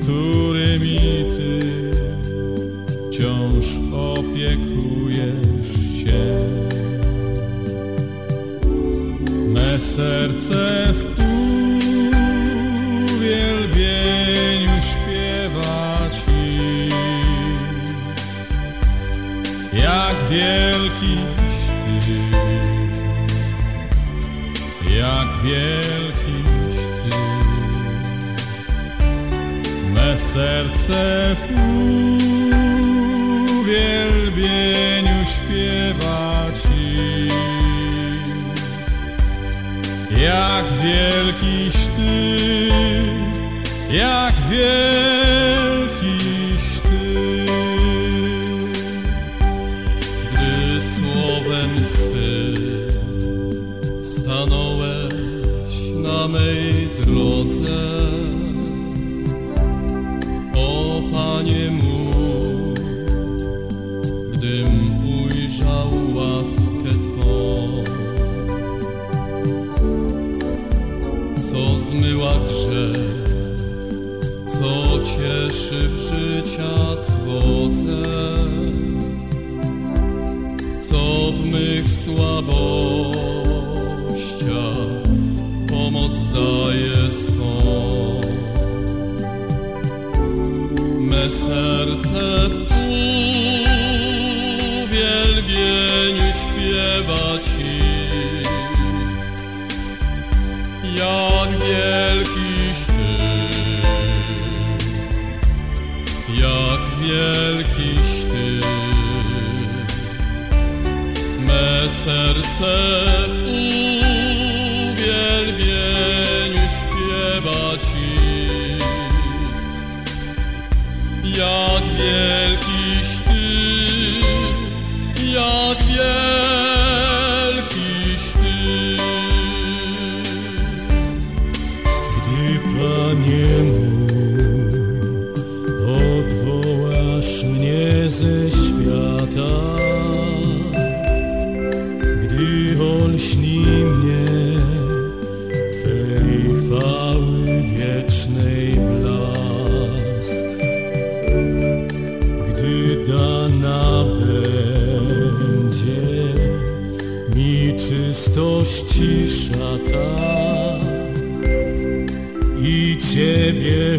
którymi Ty wciąż opiekujesz się. Me serce w serce i Ciebie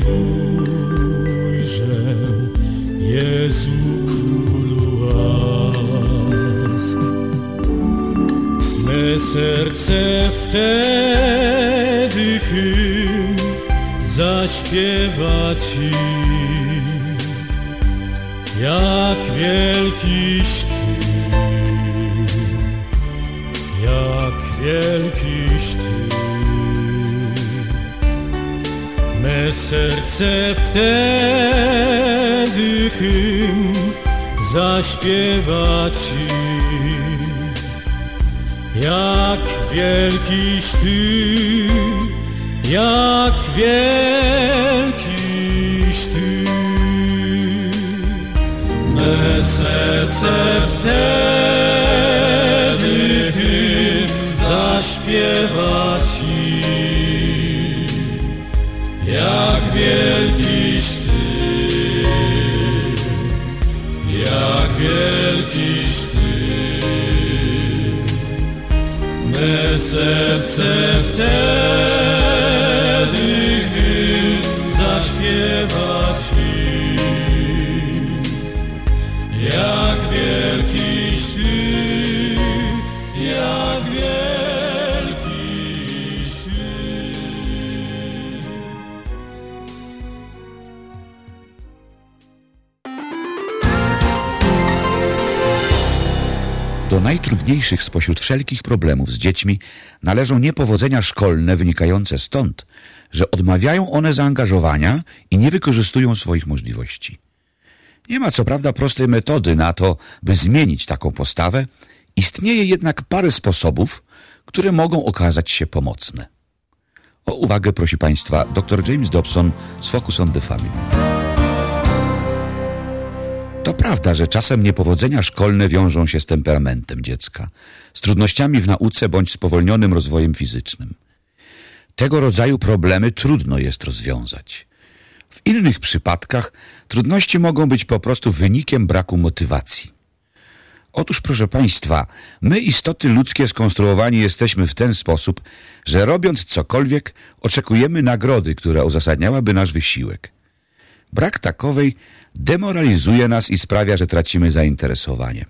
ujrzę, Jezu Królu łask. Me serce wtedy hymn zaśpiewa Ci, jak wielkiś serce wtedy hymn zaśpiewa Ci, jak wielkiś Ty, jak wielkiś Ty. Me serce wtedy serce najtrudniejszych spośród wszelkich problemów z dziećmi należą niepowodzenia szkolne wynikające stąd, że odmawiają one zaangażowania i nie wykorzystują swoich możliwości. Nie ma co prawda prostej metody na to, by zmienić taką postawę, istnieje jednak parę sposobów, które mogą okazać się pomocne. O uwagę prosi Państwa dr James Dobson z Focus on the Family. To prawda, że czasem niepowodzenia szkolne wiążą się z temperamentem dziecka, z trudnościami w nauce bądź spowolnionym rozwojem fizycznym. Tego rodzaju problemy trudno jest rozwiązać. W innych przypadkach trudności mogą być po prostu wynikiem braku motywacji. Otóż, proszę Państwa, my istoty ludzkie skonstruowani jesteśmy w ten sposób, że robiąc cokolwiek, oczekujemy nagrody, która uzasadniałaby nasz wysiłek. Brak takowej demoralizuje nas i sprawia, że tracimy zainteresowanie.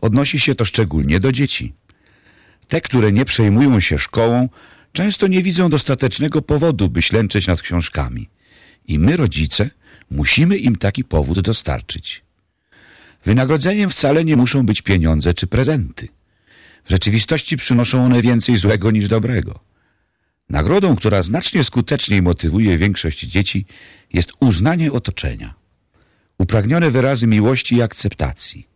Odnosi się to szczególnie do dzieci. Te, które nie przejmują się szkołą, często nie widzą dostatecznego powodu, by ślęczeć nad książkami. I my, rodzice, musimy im taki powód dostarczyć. Wynagrodzeniem wcale nie muszą być pieniądze czy prezenty. W rzeczywistości przynoszą one więcej złego niż dobrego. Nagrodą, która znacznie skuteczniej motywuje większość dzieci, jest uznanie otoczenia. Upragnione wyrazy miłości i akceptacji.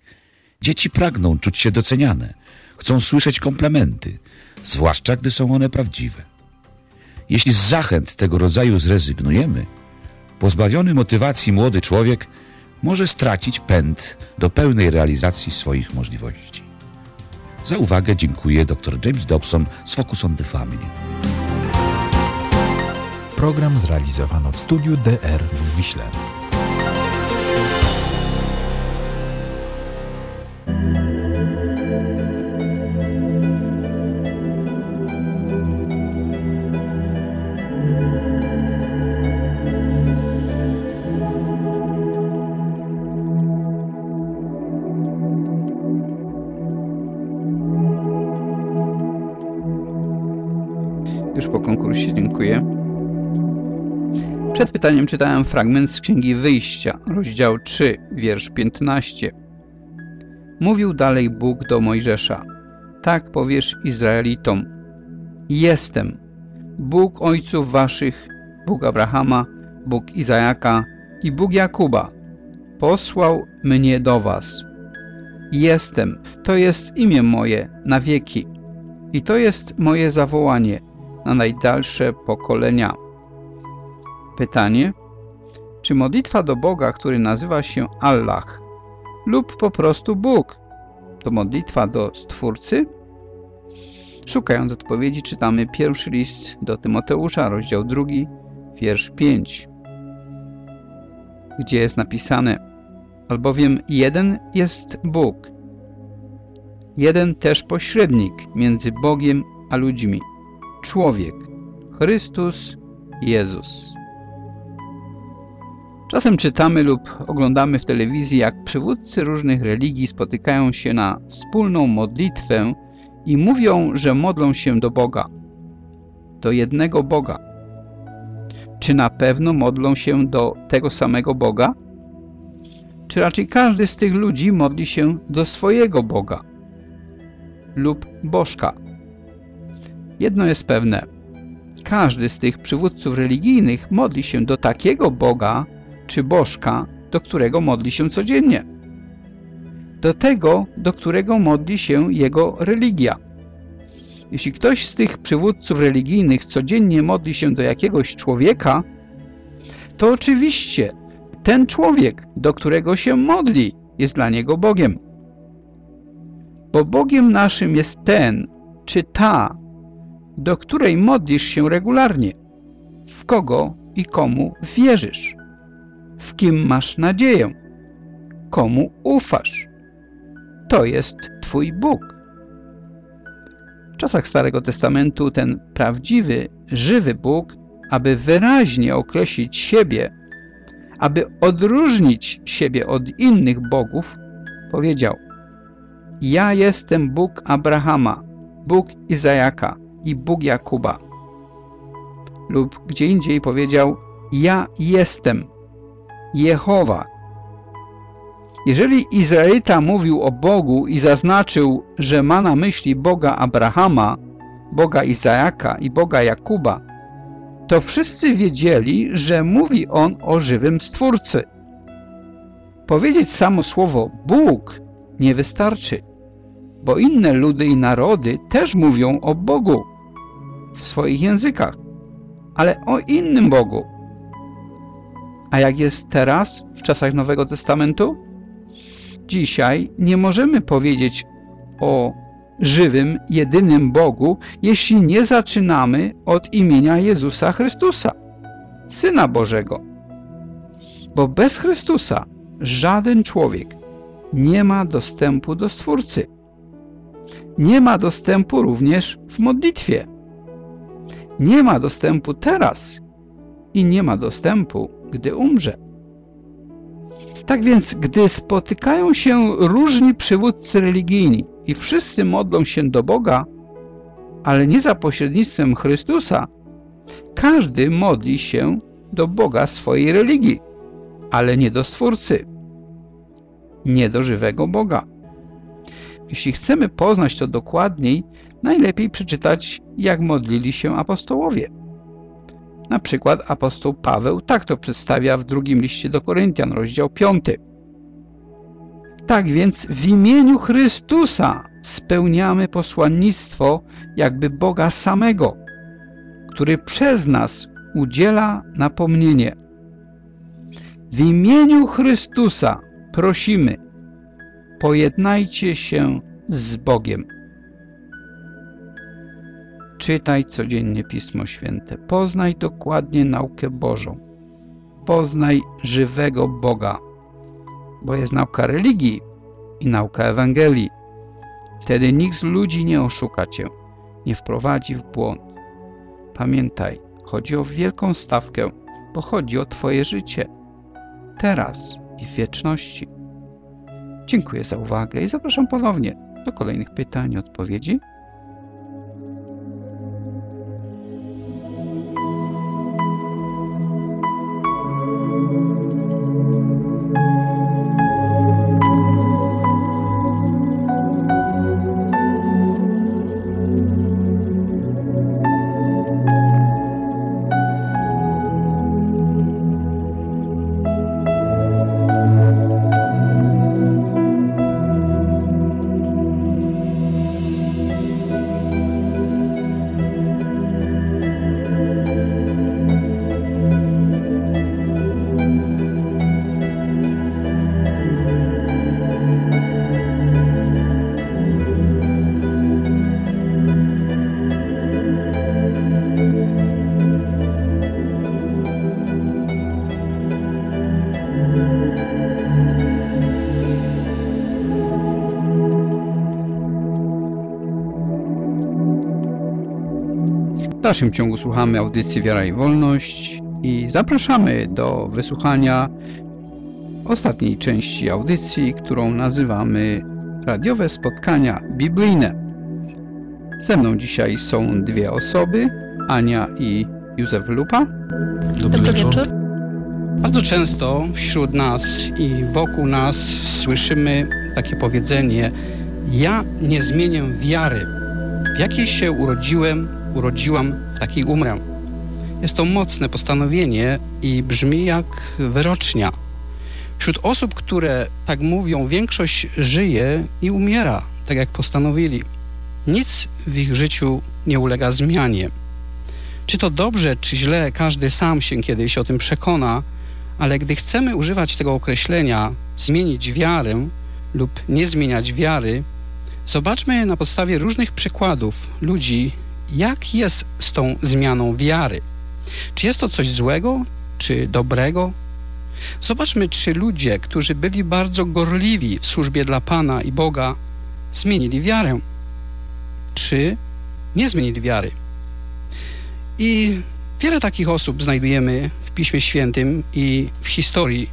Dzieci pragną czuć się doceniane, chcą słyszeć komplementy, zwłaszcza gdy są one prawdziwe. Jeśli z zachęt tego rodzaju zrezygnujemy, pozbawiony motywacji młody człowiek może stracić pęd do pełnej realizacji swoich możliwości. Za uwagę dziękuję dr James Dobson z Focus on the Family. Program zrealizowano w studiu DR w Wiśle. Przed pytaniem czytałem fragment z Księgi Wyjścia, rozdział 3, wiersz 15. Mówił dalej Bóg do Mojżesza. Tak powiesz Izraelitom. Jestem Bóg ojców waszych, Bóg Abrahama, Bóg Izajaka i Bóg Jakuba. Posłał mnie do was. Jestem, to jest imię moje na wieki i to jest moje zawołanie na najdalsze pokolenia. Pytanie, czy modlitwa do Boga, który nazywa się Allah lub po prostu Bóg, to modlitwa do Stwórcy? Szukając odpowiedzi czytamy pierwszy list do Tymoteusza, rozdział drugi, wiersz 5, gdzie jest napisane albowiem jeden jest Bóg, jeden też pośrednik między Bogiem a ludźmi, człowiek, Chrystus Jezus. Czasem czytamy lub oglądamy w telewizji, jak przywódcy różnych religii spotykają się na wspólną modlitwę i mówią, że modlą się do Boga, do jednego Boga. Czy na pewno modlą się do tego samego Boga? Czy raczej każdy z tych ludzi modli się do swojego Boga lub Bożka? Jedno jest pewne. Każdy z tych przywódców religijnych modli się do takiego Boga, czy bożka, do którego modli się codziennie. Do tego, do którego modli się jego religia. Jeśli ktoś z tych przywódców religijnych codziennie modli się do jakiegoś człowieka, to oczywiście ten człowiek, do którego się modli, jest dla niego Bogiem. Bo Bogiem naszym jest ten, czy ta, do której modlisz się regularnie, w kogo i komu wierzysz w kim masz nadzieję, komu ufasz. To jest Twój Bóg. W czasach Starego Testamentu ten prawdziwy, żywy Bóg, aby wyraźnie określić siebie, aby odróżnić siebie od innych bogów, powiedział Ja jestem Bóg Abrahama, Bóg Izajaka i Bóg Jakuba. Lub gdzie indziej powiedział Ja jestem Jehowa. Jeżeli Izraelita mówił o Bogu i zaznaczył, że ma na myśli Boga Abrahama, Boga Izaaka i Boga Jakuba, to wszyscy wiedzieli, że mówi on o żywym Stwórcy. Powiedzieć samo słowo Bóg nie wystarczy, bo inne ludy i narody też mówią o Bogu w swoich językach, ale o innym Bogu, a jak jest teraz, w czasach Nowego Testamentu? Dzisiaj nie możemy powiedzieć o żywym, jedynym Bogu, jeśli nie zaczynamy od imienia Jezusa Chrystusa, Syna Bożego. Bo bez Chrystusa żaden człowiek nie ma dostępu do Stwórcy. Nie ma dostępu również w modlitwie. Nie ma dostępu teraz i nie ma dostępu, gdy umrze. Tak więc, gdy spotykają się różni przywódcy religijni i wszyscy modlą się do Boga, ale nie za pośrednictwem Chrystusa, każdy modli się do Boga swojej religii, ale nie do Stwórcy, nie do żywego Boga. Jeśli chcemy poznać to dokładniej, najlepiej przeczytać, jak modlili się apostołowie. Na przykład apostoł Paweł tak to przedstawia w drugim liście do Koryntian, rozdział 5. Tak więc w imieniu Chrystusa spełniamy posłannictwo jakby Boga samego, który przez nas udziela napomnienie. W imieniu Chrystusa prosimy, pojednajcie się z Bogiem. Czytaj codziennie Pismo Święte. Poznaj dokładnie naukę Bożą. Poznaj żywego Boga, bo jest nauka religii i nauka Ewangelii. Wtedy nikt z ludzi nie oszuka Cię, nie wprowadzi w błąd. Pamiętaj, chodzi o wielką stawkę, bo chodzi o Twoje życie. Teraz i w wieczności. Dziękuję za uwagę i zapraszam ponownie do kolejnych pytań i odpowiedzi. Dalszym ciągu słuchamy audycji Wiara i Wolność i zapraszamy do wysłuchania ostatniej części audycji, którą nazywamy Radiowe Spotkania Biblijne. Ze mną dzisiaj są dwie osoby, Ania i Józef Lupa. Dobry, Dobry wieczór. Bardzo często wśród nas i wokół nas słyszymy takie powiedzenie ja nie zmienię wiary. W jakiej się urodziłem, urodziłam, w takiej umrę. Jest to mocne postanowienie i brzmi jak wyrocznia. Wśród osób, które tak mówią, większość żyje i umiera, tak jak postanowili. Nic w ich życiu nie ulega zmianie. Czy to dobrze, czy źle, każdy sam się kiedyś o tym przekona, ale gdy chcemy używać tego określenia zmienić wiarę lub nie zmieniać wiary, zobaczmy na podstawie różnych przykładów ludzi, jak jest z tą zmianą wiary. Czy jest to coś złego, czy dobrego? Zobaczmy, czy ludzie, którzy byli bardzo gorliwi w służbie dla Pana i Boga, zmienili wiarę, czy nie zmienili wiary. I wiele takich osób znajdujemy w Piśmie Świętym i w historii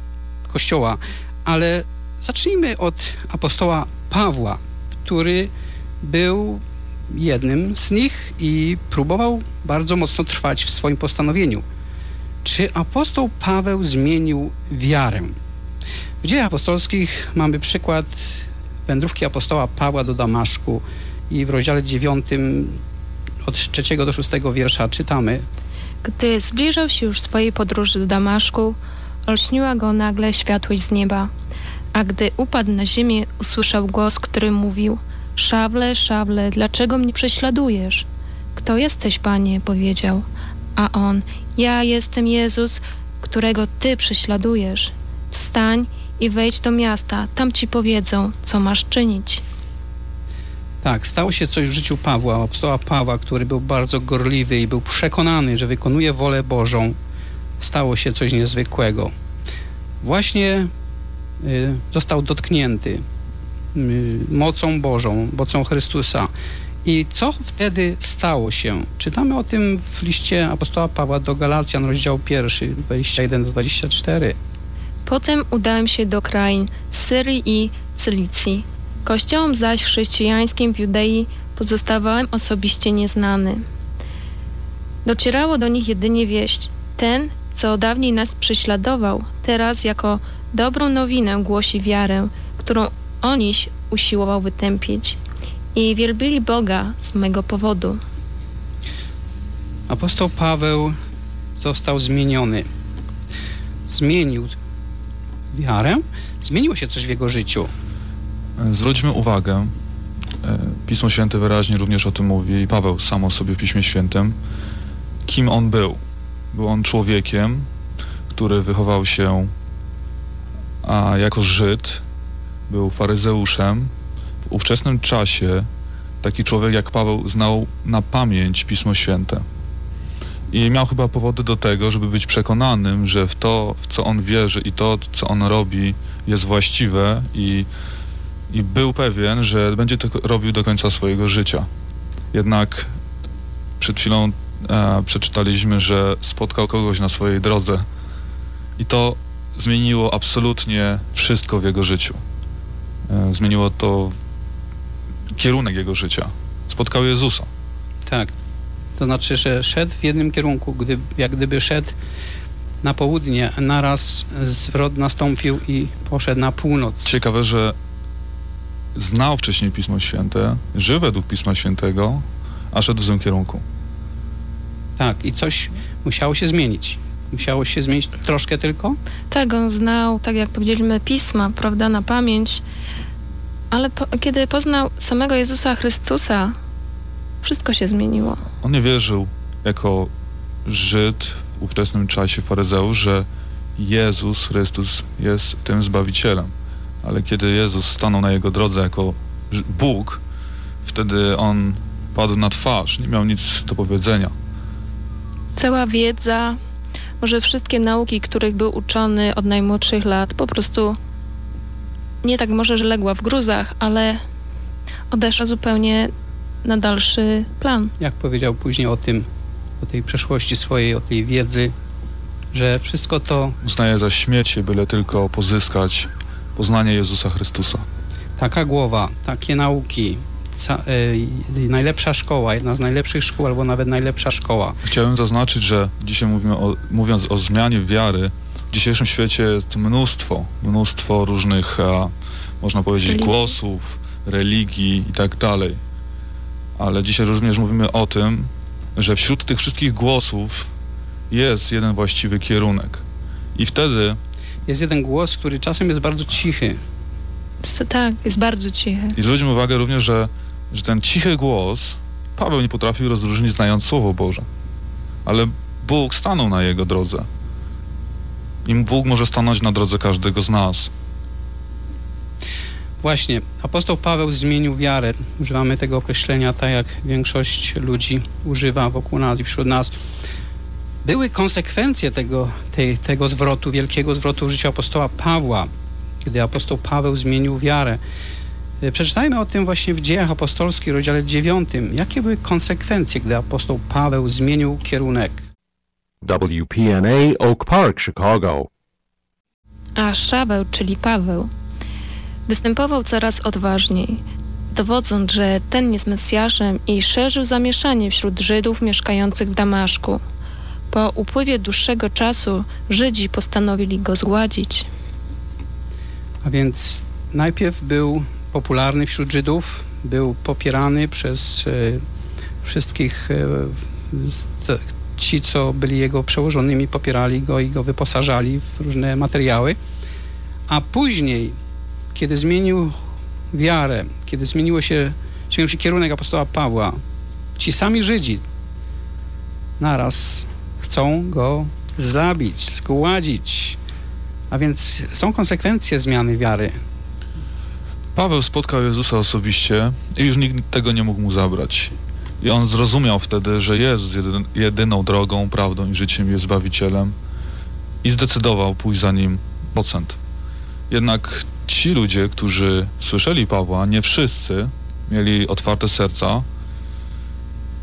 Kościoła, ale zacznijmy od apostoła Pawła, który był jednym z nich i próbował bardzo mocno trwać w swoim postanowieniu. Czy apostoł Paweł zmienił wiarę? W dziejach apostolskich mamy przykład wędrówki apostoła Pawła do Damaszku i w rozdziale 9 od 3 do 6 wiersza czytamy Gdy zbliżał się już swojej podróży do Damaszku, olśniła go nagle światłość z nieba. A gdy upadł na ziemię, usłyszał głos, który mówił Szawle, szawle, dlaczego mnie prześladujesz? Kto jesteś, panie? powiedział. A on, ja jestem Jezus, którego ty prześladujesz. Wstań i wejdź do miasta, tam ci powiedzą, co masz czynić. Tak, stało się coś w życiu Pawła, apostoła Pawła, który był bardzo gorliwy i był przekonany, że wykonuje wolę Bożą. Stało się coś niezwykłego. Właśnie y, został dotknięty mocą Bożą, mocą Chrystusa. I co wtedy stało się? Czytamy o tym w liście apostoła Pawła do Galacjan, rozdział 1, 21-24. Potem udałem się do krain Syrii i Cylicji. Kościołom zaś chrześcijańskim w Judei pozostawałem osobiście nieznany. Docierało do nich jedynie wieść. Ten, co dawniej nas prześladował, teraz jako dobrą nowinę głosi wiarę, którą oniś usiłował wytępić. I wielbili Boga z mego powodu. Apostoł Paweł został zmieniony. Zmienił wiarę, zmieniło się coś w jego życiu. Zwróćmy uwagę, e, Pismo Święte wyraźnie również o tym mówi i Paweł sam o sobie w Piśmie Świętym, kim on był. Był on człowiekiem, który wychował się a jako Żyd, był faryzeuszem. W ówczesnym czasie taki człowiek jak Paweł znał na pamięć Pismo Święte. I miał chyba powody do tego, żeby być przekonanym, że w to, w co on wierzy i to, co on robi, jest właściwe i, i był pewien, że będzie to robił do końca swojego życia. Jednak przed chwilą e, przeczytaliśmy, że spotkał kogoś na swojej drodze i to zmieniło absolutnie wszystko w jego życiu. E, zmieniło to kierunek jego życia. Spotkał Jezusa. Tak. To znaczy, że szedł w jednym kierunku, gdy, jak gdyby szedł na południe, naraz zwrot nastąpił i poszedł na północ. Ciekawe, że znał wcześniej Pismo Święte, żył według Pisma Świętego, a szedł w złym kierunku. Tak, i coś musiało się zmienić. Musiało się zmienić troszkę tylko? Tak, on znał, tak jak powiedzieliśmy, pisma, prawda, na pamięć, ale po, kiedy poznał samego Jezusa Chrystusa, wszystko się zmieniło. On nie wierzył jako Żyd w ówczesnym czasie faryzeusz, że Jezus Chrystus jest tym Zbawicielem. Ale kiedy Jezus stanął na jego drodze jako Bóg, wtedy on padł na twarz, nie miał nic do powiedzenia. Cała wiedza, może wszystkie nauki, których był uczony od najmłodszych lat, po prostu nie tak może, że legła w gruzach, ale odeszła zupełnie na dalszy plan. Jak powiedział później o tym, o tej przeszłości swojej, o tej wiedzy, że wszystko to... Uznaje za śmiecie, byle tylko pozyskać poznanie Jezusa Chrystusa. Taka głowa, takie nauki, najlepsza szkoła, jedna z najlepszych szkół, albo nawet najlepsza szkoła. Chciałem zaznaczyć, że dzisiaj mówimy o, mówiąc o zmianie wiary, w dzisiejszym świecie jest mnóstwo, mnóstwo różnych, a, można powiedzieć, religii. głosów, religii i tak dalej. Ale dzisiaj również mówimy o tym, że wśród tych wszystkich głosów jest jeden właściwy kierunek. I wtedy... Jest jeden głos, który czasem jest bardzo cichy. Tak, jest bardzo cichy. I zwróćmy uwagę również, że, że ten cichy głos Paweł nie potrafił rozróżnić znając Słowo Boże. Ale Bóg stanął na jego drodze. I Bóg może stanąć na drodze każdego z nas. Właśnie, apostoł Paweł zmienił wiarę. Używamy tego określenia tak, jak większość ludzi używa wokół nas i wśród nas. Były konsekwencje tego, tego zwrotu, wielkiego zwrotu w życiu apostoła Pawła, kiedy apostoł Paweł zmienił wiarę. Przeczytajmy o tym właśnie w dziejach apostolskich, rozdziale 9. Jakie były konsekwencje, gdy apostoł Paweł zmienił kierunek? WPNA Oak Park, Chicago. A Szaweł, czyli Paweł, występował coraz odważniej, dowodząc, że ten jest Mesjaszem i szerzył zamieszanie wśród Żydów mieszkających w Damaszku. Po upływie dłuższego czasu Żydzi postanowili go zgładzić. A więc najpierw był popularny wśród Żydów, był popierany przez e, wszystkich e, ci, co byli jego przełożonymi, popierali go i go wyposażali w różne materiały. A później, kiedy zmienił wiarę, kiedy zmieniło się, zmienił się kierunek apostoła Pawła, ci sami Żydzi naraz chcą go zabić, zgładzić. A więc są konsekwencje zmiany wiary. Paweł spotkał Jezusa osobiście i już nikt tego nie mógł mu zabrać. I on zrozumiał wtedy, że jest jedyną drogą, prawdą i życiem, jest Zbawicielem i zdecydował pójść za Nim procent. Jednak ci ludzie, którzy słyszeli Pawła, nie wszyscy mieli otwarte serca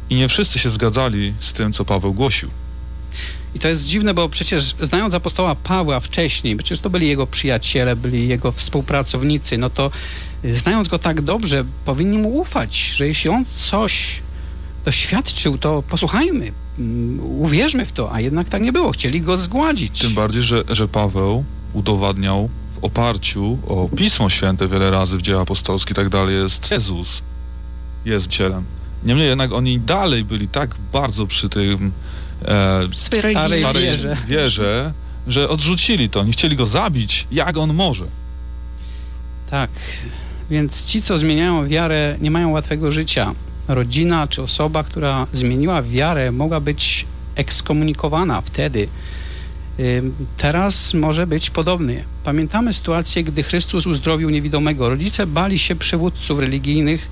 i nie wszyscy się zgadzali z tym, co Paweł głosił. I to jest dziwne, bo przecież znając apostoła Pawła wcześniej, przecież to byli jego przyjaciele, byli jego współpracownicy, no to y, znając go tak dobrze, powinni mu ufać, że jeśli on coś doświadczył, to posłuchajmy, mm, uwierzmy w to, a jednak tak nie było. Chcieli go zgładzić. Tym bardziej, że, że Paweł udowadniał w oparciu o Pismo Święte wiele razy w dzieła apostolskie i tak dalej, jest Jezus, jest cielem. Niemniej jednak oni dalej byli tak bardzo przy tym e, Swojej starej religii. wierze. wierze, że odrzucili to. Nie chcieli go zabić. Jak on może? Tak, więc ci, co zmieniają wiarę, nie mają łatwego życia. Rodzina czy osoba, która zmieniła wiarę, mogła być ekskomunikowana wtedy. Teraz może być podobnie. Pamiętamy sytuację, gdy Chrystus uzdrowił niewidomego. Rodzice bali się przywódców religijnych,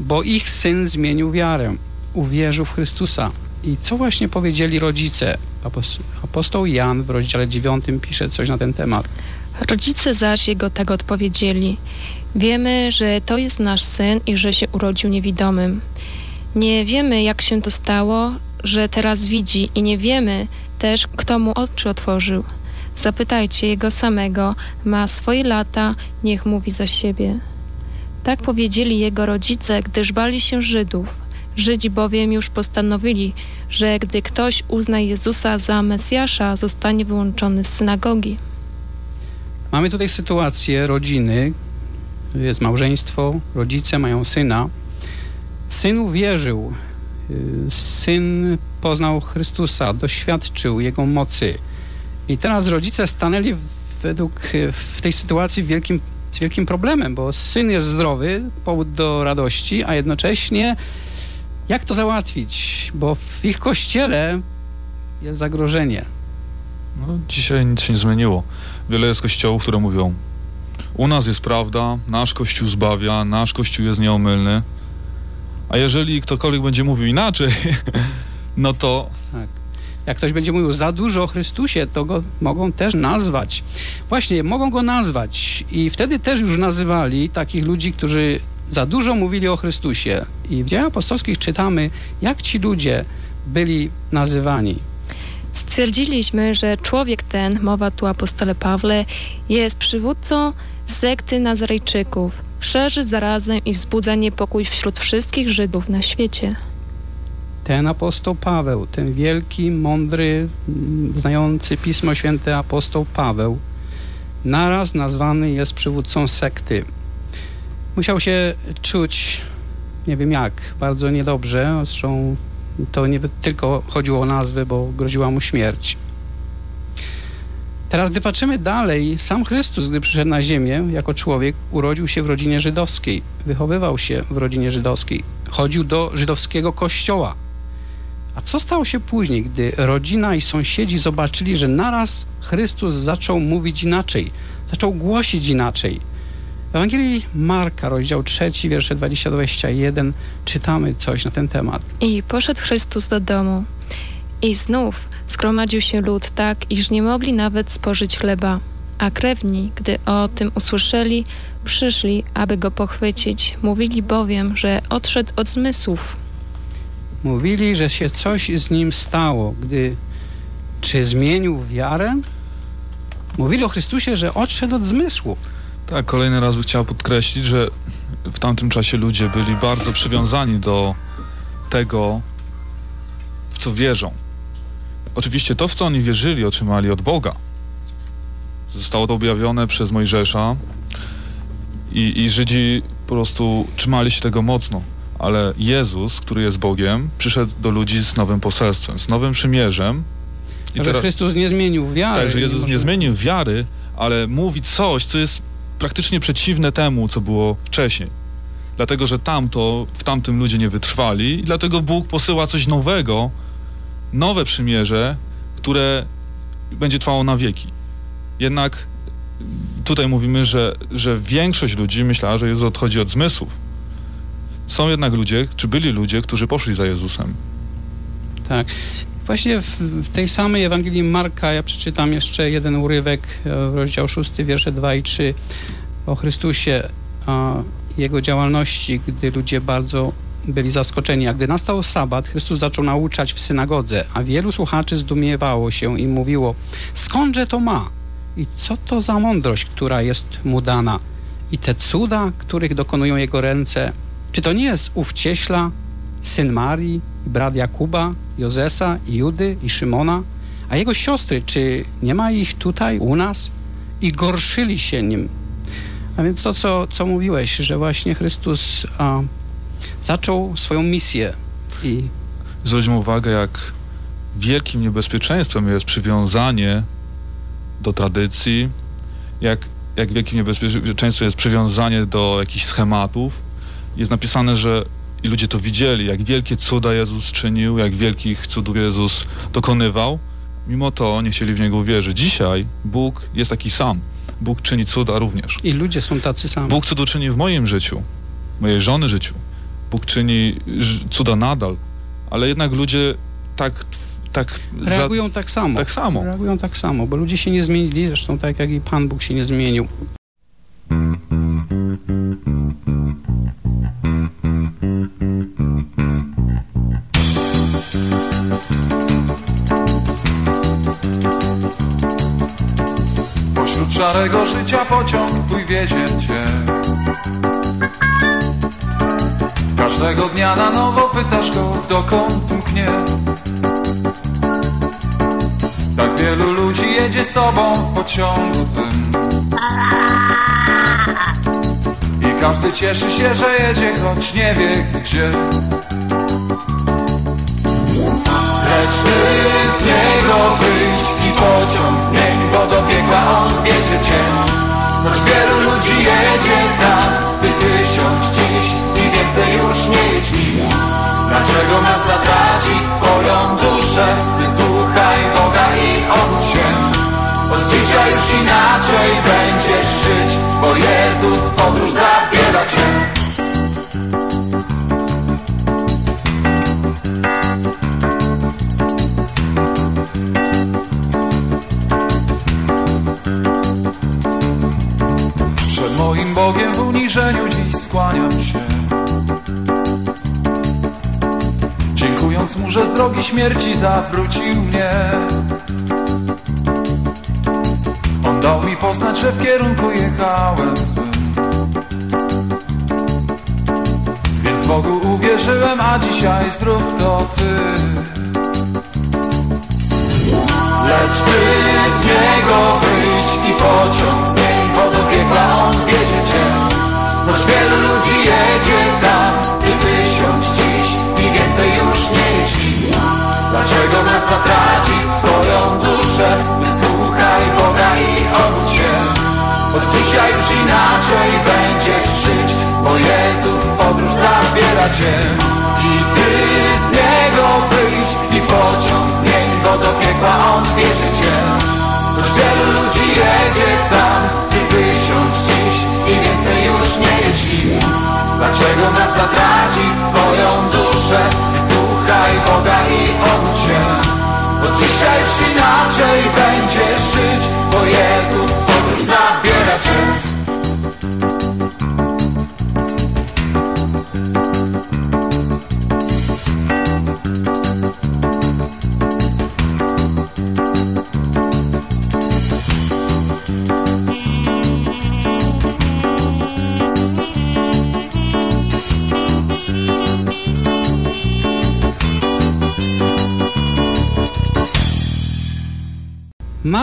bo ich syn zmienił wiarę. Uwierzył w Chrystusa. I co właśnie powiedzieli rodzice? Apos- Apostoł Jan w rozdziale 9 pisze coś na ten temat. Rodzice zaś jego tak odpowiedzieli. Wiemy, że to jest nasz syn i że się urodził niewidomym. Nie wiemy, jak się to stało, że teraz widzi i nie wiemy też, kto mu oczy otworzył. Zapytajcie jego samego, ma swoje lata, niech mówi za siebie. Tak powiedzieli jego rodzice, gdyż bali się Żydów. Żydzi bowiem już postanowili, że gdy ktoś uzna Jezusa za Mesjasza, zostanie wyłączony z synagogi. Mamy tutaj sytuację rodziny, jest małżeństwo, rodzice mają syna. Syn uwierzył, syn poznał Chrystusa, doświadczył Jego mocy. I teraz rodzice stanęli według, w tej sytuacji wielkim, z wielkim problemem, bo syn jest zdrowy, powód do radości, a jednocześnie jak to załatwić? Bo w ich kościele jest zagrożenie. No, dzisiaj nic się nie zmieniło. Wiele jest kościołów, które mówią u nas jest prawda, nasz kościół zbawia, nasz kościół jest nieomylny. A jeżeli ktokolwiek będzie mówił inaczej, no to Tak. Jak ktoś będzie mówił za dużo o Chrystusie, to go mogą też nazwać. Właśnie, mogą go nazwać. I wtedy też już nazywali takich ludzi, którzy za dużo mówili o Chrystusie. I w dziejach apostolskich czytamy, jak ci ludzie byli nazywani. Stwierdziliśmy, że człowiek ten, mowa tu apostole Pawle, jest przywódcą sekty Nazarejczyków. Szerzy zarazem i wzbudza niepokój wśród wszystkich Żydów na świecie. Ten apostoł Paweł, ten wielki, mądry, znający Pismo Święte apostoł Paweł, naraz nazwany jest przywódcą sekty. Musiał się czuć, nie wiem jak, bardzo niedobrze. Zresztą to nie tylko chodziło o nazwę, bo groziła mu śmierć. Teraz, gdy patrzymy dalej, sam Chrystus, gdy przyszedł na ziemię jako człowiek, urodził się w rodzinie żydowskiej, wychowywał się w rodzinie żydowskiej, chodził do żydowskiego kościoła. A co stało się później, gdy rodzina i sąsiedzi zobaczyli, że naraz Chrystus zaczął mówić inaczej, zaczął głosić inaczej? W Ewangelii Marka, rozdział 3, wiersze 20-21, czytamy coś na ten temat. I poszedł Chrystus do domu. I znów zgromadził się lud tak, iż nie mogli nawet spożyć chleba. A krewni, gdy o tym usłyszeli, przyszli, aby go pochwycić. Mówili bowiem, że odszedł od zmysłów. Mówili, że się coś z nim stało, gdy czy zmienił wiarę? Mówili o Chrystusie, że odszedł od zmysłów. Tak, kolejny raz bym chciał podkreślić, że w tamtym czasie ludzie byli bardzo przywiązani do tego, w co wierzą. Oczywiście to, w co oni wierzyli, otrzymali od Boga. Zostało to objawione przez Mojżesza i, i Żydzi po prostu trzymali się tego mocno. Ale Jezus, który jest Bogiem, przyszedł do ludzi z nowym poselstwem, z nowym przymierzem. że Chrystus nie zmienił wiary. Tak, że Jezus nie zmienił wiary, ale mówi coś, co jest praktycznie przeciwne temu, co było wcześniej. Dlatego, że tamto, w tamtym ludzie nie wytrwali i dlatego Bóg posyła coś nowego, nowe przymierze, które będzie trwało na wieki. Jednak tutaj mówimy, że, że większość ludzi myślała, że Jezus odchodzi od zmysłów. Są jednak ludzie, czy byli ludzie, którzy poszli za Jezusem. Tak. Właśnie w, w, tej samej Ewangelii Marka ja przeczytam jeszcze jeden urywek, e, rozdział 6, wiersze 2 i 3 o Chrystusie, a jego działalności, gdy ludzie bardzo byli zaskoczeni. A gdy nastał sabat, Chrystus zaczął nauczać w synagodze, a wielu słuchaczy zdumiewało się i mówiło, skądże to ma? I co to za mądrość, która jest mu dana? I te cuda, których dokonują jego ręce, czy to nie jest ów cieśla, syn Marii, brat Jakuba, Jozesa, i Judy i Szymona? A jego siostry, czy nie ma ich tutaj u nas? I gorszyli się nim. A więc to, co, co mówiłeś, że właśnie Chrystus a, zaczął swoją misję i... Zwróćmy uwagę, jak wielkim niebezpieczeństwem jest przywiązanie do tradycji, jak, jak wielkim niebezpieczeństwem jest przywiązanie do jakichś schematów. Jest napisane, że i ludzie to widzieli, jak wielkie cuda Jezus czynił, jak wielkich cudów Jezus dokonywał. Mimo to nie chcieli w Niego uwierzyć. Dzisiaj Bóg jest taki sam. Bóg czyni cuda również. I ludzie są tacy sami. Bóg cudu czyni w moim życiu, mojej żony życiu. Bóg czyni cuda nadal, ale jednak ludzie tak tak reagują za... tak samo. Tak samo. Reagują tak samo, bo ludzie się nie zmienili, zresztą tak jak i Pan Bóg się nie zmienił. Szarego życia pociąg twój wiezie cię Każdego dnia na nowo pytasz go, dokąd mknie Tak wielu ludzi jedzie z tobą w pociągu tym. I każdy cieszy się, że jedzie, choć nie wie gdzie. Lecz ty z niego wyjść i pociąg zmień Bo do piekła on wiedzie cię. Choć wielu ludzi jedzie tam Ty tysiąc dziś i więcej już nie jedź nim Dlaczego masz zatracić swoją duszę? Wysłuchaj Boga i obudź się. Od dzisiaj już inaczej będziesz drogi śmierci zawrócił mnie. On dał mi poznać, że w kierunku jechałem. Więc Bogu uwierzyłem, a dzisiaj zrób to Ty. Lecz Ty z Niego wyjść i pociąg Dlaczego masz zatracić swoją duszę? Wysłuchaj Boga i obudź się Od dzisiaj już inaczej będziesz żyć Bo Jezus podróż zabiera Cię I Ty z Niego wyjdź i pociąg zmień Bo do piekła On wierzy Cię Choć wielu ludzi jedzie tam Ty tysiąc dziś i więcej już nie jeździ Dlaczego masz zatracić swoją duszę? Dzisiaj już inaczej będziesz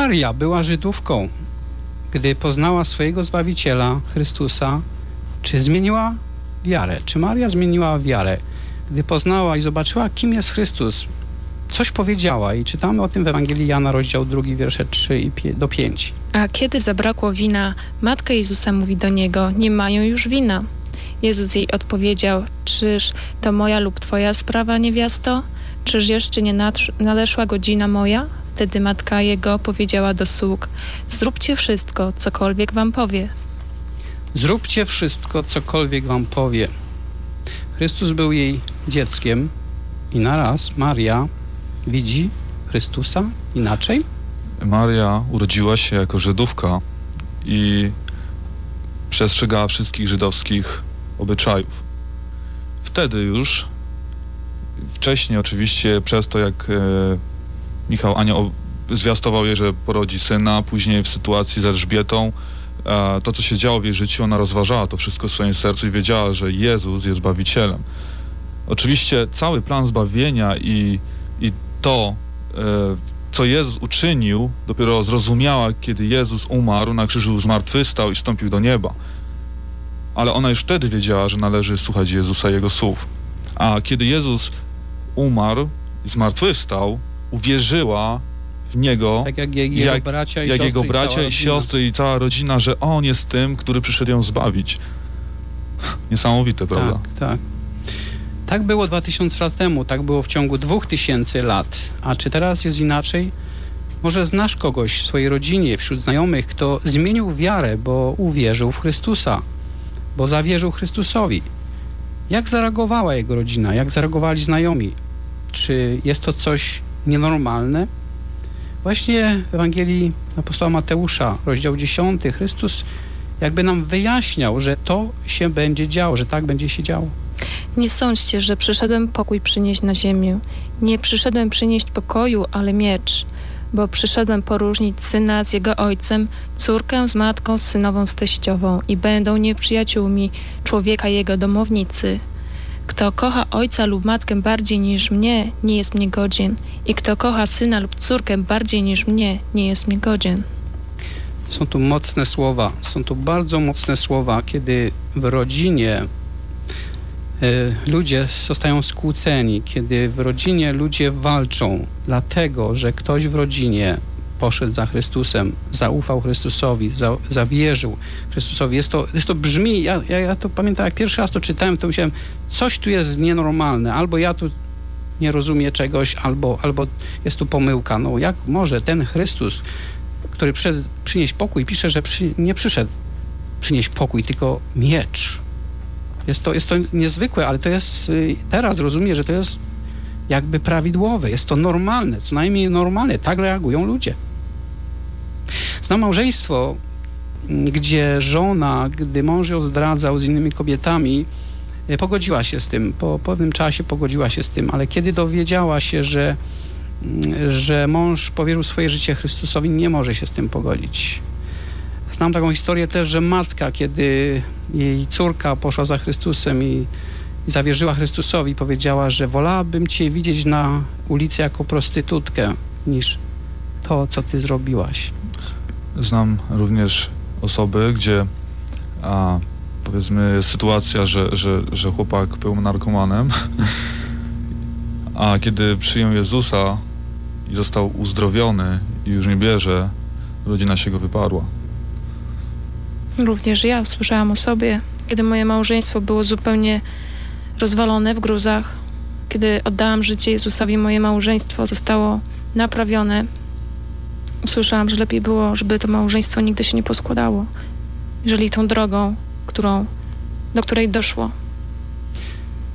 Maria była Żydówką. Gdy poznała swojego Zbawiciela, Chrystusa, czy zmieniła wiarę? Czy Maria zmieniła wiarę? Gdy poznała i zobaczyła, kim jest Chrystus, coś powiedziała i czytamy o tym w Ewangelii Jana, rozdział 2, wiersze 3 i do 5. A kiedy zabrakło wina, matka Jezusa mówi do niego, nie mają już wina. Jezus jej odpowiedział, czyż to moja lub twoja sprawa, niewiasto? Czyż jeszcze nie nadeszła godzina moja? Wtedy matka jego powiedziała do sług, zróbcie wszystko, cokolwiek wam powie. Zróbcie wszystko, cokolwiek wam powie. Chrystus był jej dzieckiem i naraz Maria widzi Chrystusa inaczej? Maria urodziła się jako Żydówka i przestrzegała wszystkich żydowskich obyczajów. Wtedy już, wcześniej oczywiście przez to jak e, Michał Anioł zwiastował jej, że porodzi syna, później w sytuacji z Elżbietą, to co się działo w jej życiu, ona rozważała to wszystko w swoim sercu i wiedziała, że Jezus jest Zbawicielem. Oczywiście cały plan zbawienia i, i to, e, co Jezus uczynił, dopiero zrozumiała, kiedy Jezus umarł na krzyżu, zmartwychwstał i wstąpił do nieba. Ale ona już wtedy wiedziała, że należy słuchać Jezusa Jego słów. A kiedy Jezus umarł i zmartwychwstał, uwierzyła w Niego, Tak jak jego jak, bracia i jak siostry jego i bracia cała i rodzina. siostry i cała rodzina, że On jest tym, który przyszedł ją zbawić. Niesamowite, prawda? Tak, tak. Tak było 2000 lat temu, tak było w ciągu 2000 lat. A czy teraz jest inaczej? Może znasz kogoś w swojej rodzinie, wśród znajomych, kto zmienił wiarę, bo uwierzył w Chrystusa, bo zawierzył Chrystusowi. Jak zareagowała jego rodzina? Jak zareagowali znajomi? Czy jest to coś nienormalne? Właśnie w Ewangelii apostoła Mateusza, rozdział 10, Chrystus jakby nam wyjaśniał, że to się będzie działo, że tak będzie się działo. Nie sądźcie, że przyszedłem pokój przynieść na ziemię. Nie przyszedłem przynieść pokoju, ale miecz. Bo przyszedłem poróżnić syna z jego ojcem, córkę z matką, synową z teściową i będą nieprzyjaciółmi człowieka jego domownicy. Kto kocha ojca lub matkę bardziej niż mnie, nie jest mnie godzien. I kto kocha syna lub córkę bardziej niż mnie, nie jest mnie godzien. Są tu mocne słowa, są tu bardzo mocne słowa, kiedy w rodzinie y, ludzie zostają skłóceni, kiedy w rodzinie ludzie walczą, dlatego że ktoś w rodzinie poszedł za Chrystusem, zaufał Chrystusowi, za, zawierzył Chrystusowi. Jest to, jest to brzmi, ja, ja, ja to pamiętam, jak pierwszy raz to czytałem, to myślałem, coś tu jest nienormalne, albo ja tu nie rozumiem czegoś, albo, albo jest tu pomyłka. No jak może ten Chrystus, który przyszedł przynieść pokój, pisze, że przy, nie przyszedł przynieść pokój, tylko miecz. Jest to, jest to niezwykłe, ale to jest, y, teraz rozumiem, że to jest jakby prawidłowe, jest to normalne, co najmniej normalne, tak reagują ludzie. Znam małżeństwo, m, gdzie żona, gdy mąż ją zdradzał z innymi kobietami, y, pogodziła się z tym, po pewnym czasie pogodziła się z tym, ale kiedy dowiedziała się, że, m, że mąż powierzył swoje życie Chrystusowi, nie może się z tym pogodzić. Znam taką historię też, że matka, kiedy jej córka poszła za Chrystusem i zawierzyła Chrystusowi, powiedziała, że wolałabym cię widzieć na ulicy jako prostytutkę, niż to, co ty zrobiłaś. Znam również osoby, gdzie a, powiedzmy jest sytuacja, że, że, że chłopak był narkomanem, a kiedy przyjął Jezusa i został uzdrowiony i już nie bierze, rodzina się go wyparła. Również ja usłyszałam o sobie, kiedy moje małżeństwo było zupełnie rozwalone w gruzach. Kiedy oddałam życie Jezusowi, moje małżeństwo zostało naprawione. Usłyszałam, że lepiej było, żeby to małżeństwo nigdy się nie poskładało, jeżeli tą drogą, którą, do której doszło.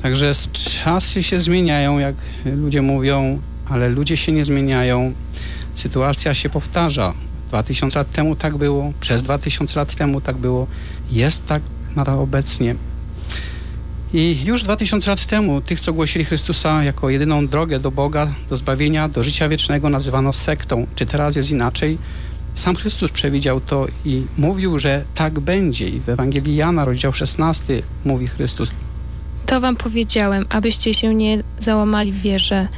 Także czasy się zmieniają, jak ludzie mówią, ale ludzie się nie zmieniają. Sytuacja się powtarza. 2000 lat temu tak było, przez 2000 lat temu tak było, jest tak nadal obecnie. I już 2000 lat temu tych, co głosili Chrystusa jako jedyną drogę do Boga, do zbawienia, do życia wiecznego, nazywano sektą. Czy teraz jest inaczej? Sam Chrystus przewidział to i mówił, że tak będzie. I w Ewangelii Jana, rozdział 16, mówi Chrystus, To wam powiedziałem, abyście się nie załamali w wierze.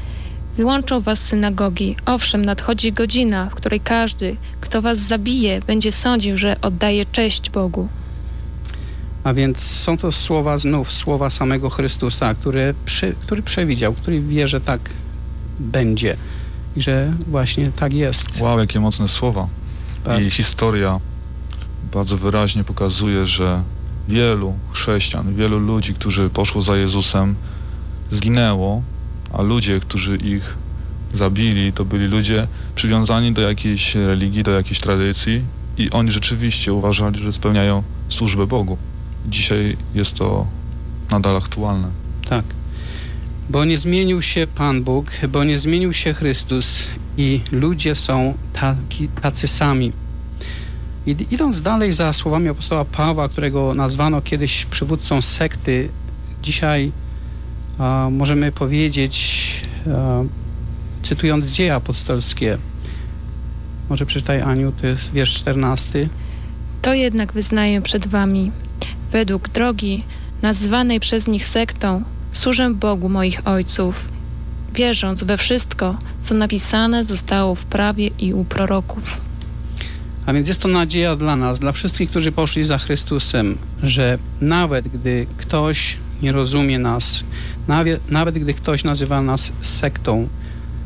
Wyłączą was synagogi. Owszem, nadchodzi godzina, w której każdy, kto was zabije, będzie sądził, że oddaje cześć Bogu. A więc są to słowa znów, słowa samego Chrystusa, które przy, który przewidział, który wie, że tak będzie i że właśnie tak jest. Wow, jakie mocne słowa. Tak. I historia bardzo wyraźnie pokazuje, że wielu chrześcijan, wielu ludzi, którzy poszło za Jezusem, zginęło, a ludzie, którzy ich zabili, to byli ludzie przywiązani do jakiejś religii, do jakiejś tradycji i oni rzeczywiście uważali, że spełniają służbę Bogu. Dzisiaj jest to nadal aktualne. Tak. bo nie zmienił się Pan Bóg, bo nie zmienił się Chrystus i ludzie są taki, tacy sami. I, idąc dalej za słowami apostoła Pawła, którego nazwano kiedyś przywódcą sekty, dzisiaj a, możemy powiedzieć, a, cytując dzieje apostolskie, może przeczytaj Aniu, to jest wiersz 14. To jednak wyznaję przed wami, według drogi nazwanej przez nich sektą, służę Bogu moich ojców, wierząc we wszystko, co napisane zostało w prawie i u proroków. A więc jest to nadzieja dla nas, dla wszystkich, którzy poszli za Chrystusem, że nawet gdy ktoś nie rozumie nas, nawet, nawet gdy ktoś nazywa nas sektą,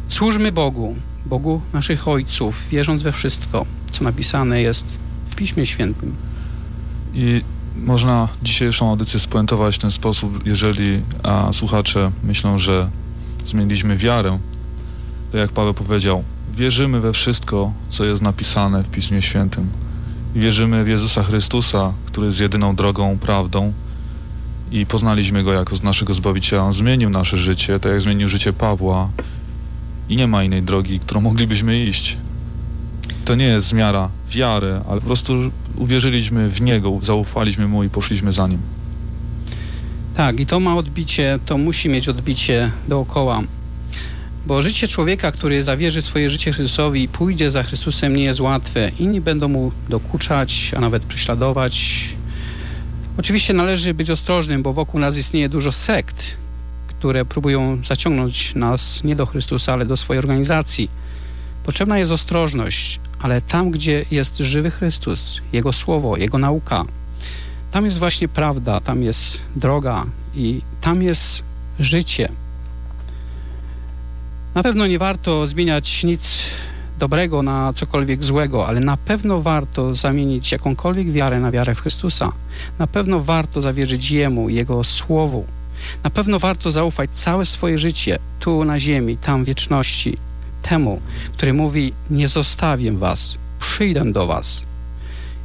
służmy Bogu, Bogu naszych ojców, wierząc we wszystko, co napisane jest w Piśmie Świętym. I można dzisiejszą audycję spuentować w ten sposób, jeżeli a, słuchacze myślą, że zmieniliśmy wiarę, to jak Paweł powiedział, wierzymy we wszystko, co jest napisane w Piśmie Świętym. Wierzymy w Jezusa Chrystusa, który jest jedyną drogą, prawdą i poznaliśmy Go jako naszego Zbawiciela. On zmienił nasze życie, tak jak zmienił życie Pawła i nie ma innej drogi, którą moglibyśmy iść. To nie jest zmiara wiary, ale po prostu uwierzyliśmy w Niego, zaufaliśmy Mu i poszliśmy za Nim. Tak, i to ma odbicie, to musi mieć odbicie dookoła. Bo życie człowieka, który zawierzy swoje życie Chrystusowi i pójdzie za Chrystusem, nie jest łatwe. Inni będą mu dokuczać, a nawet prześladować. Oczywiście należy być ostrożnym, bo wokół nas istnieje dużo sekt, które próbują zaciągnąć nas nie do Chrystusa, ale do swojej organizacji. Potrzebna jest ostrożność, ale tam, gdzie jest żywy Chrystus, Jego słowo, Jego nauka, tam jest właśnie prawda, tam jest droga i tam jest życie. Na pewno nie warto zmieniać nic dobrego na cokolwiek złego, ale na pewno warto zamienić jakąkolwiek wiarę na wiarę w Chrystusa. Na pewno warto zawierzyć Jemu, Jego Słowu. Na pewno warto zaufać całe swoje życie tu na ziemi, tam w wieczności, temu, który mówi: Nie zostawię was, przyjdę do was.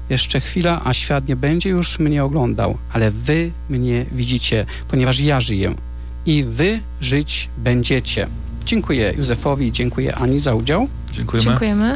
Jeszcze chwila, a świat nie będzie już mnie oglądał, ale wy mnie widzicie, ponieważ ja żyję i wy żyć będziecie. Dziękuję Józefowi i dziękuję Ani za udział. Dziękujemy. Dziękujemy.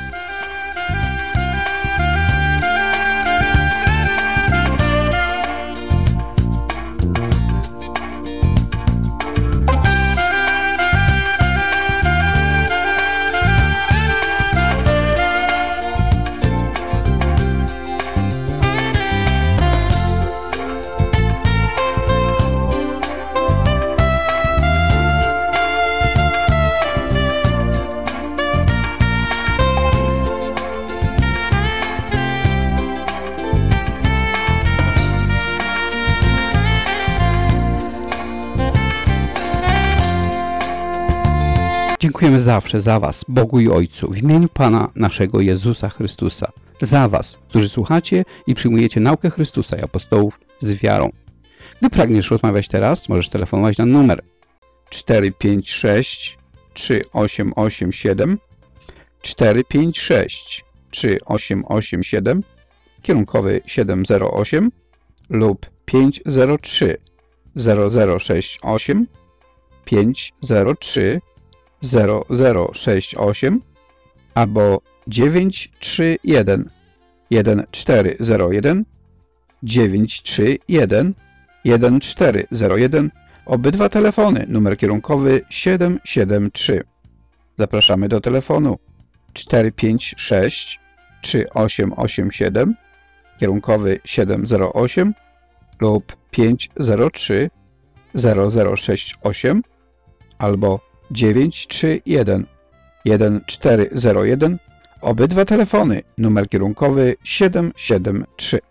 Dziękujemy zawsze za Was, Bogu i Ojcu, w imieniu Pana naszego Jezusa Chrystusa. Za Was, którzy słuchacie i przyjmujecie naukę Chrystusa i apostołów z wiarą. Gdy pragniesz rozmawiać teraz, możesz telefonować na numer 456 3887 456 3887 kierunkowy 708 lub 503 0068 503 0068 albo 931 1401 931 1401 obydwa telefony numer kierunkowy 773 zapraszamy do telefonu 456 3887 kierunkowy 708 lub 503 0068 albo 931 1401 obydwa telefony numer kierunkowy 773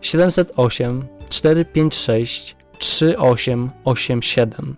708 456 3887.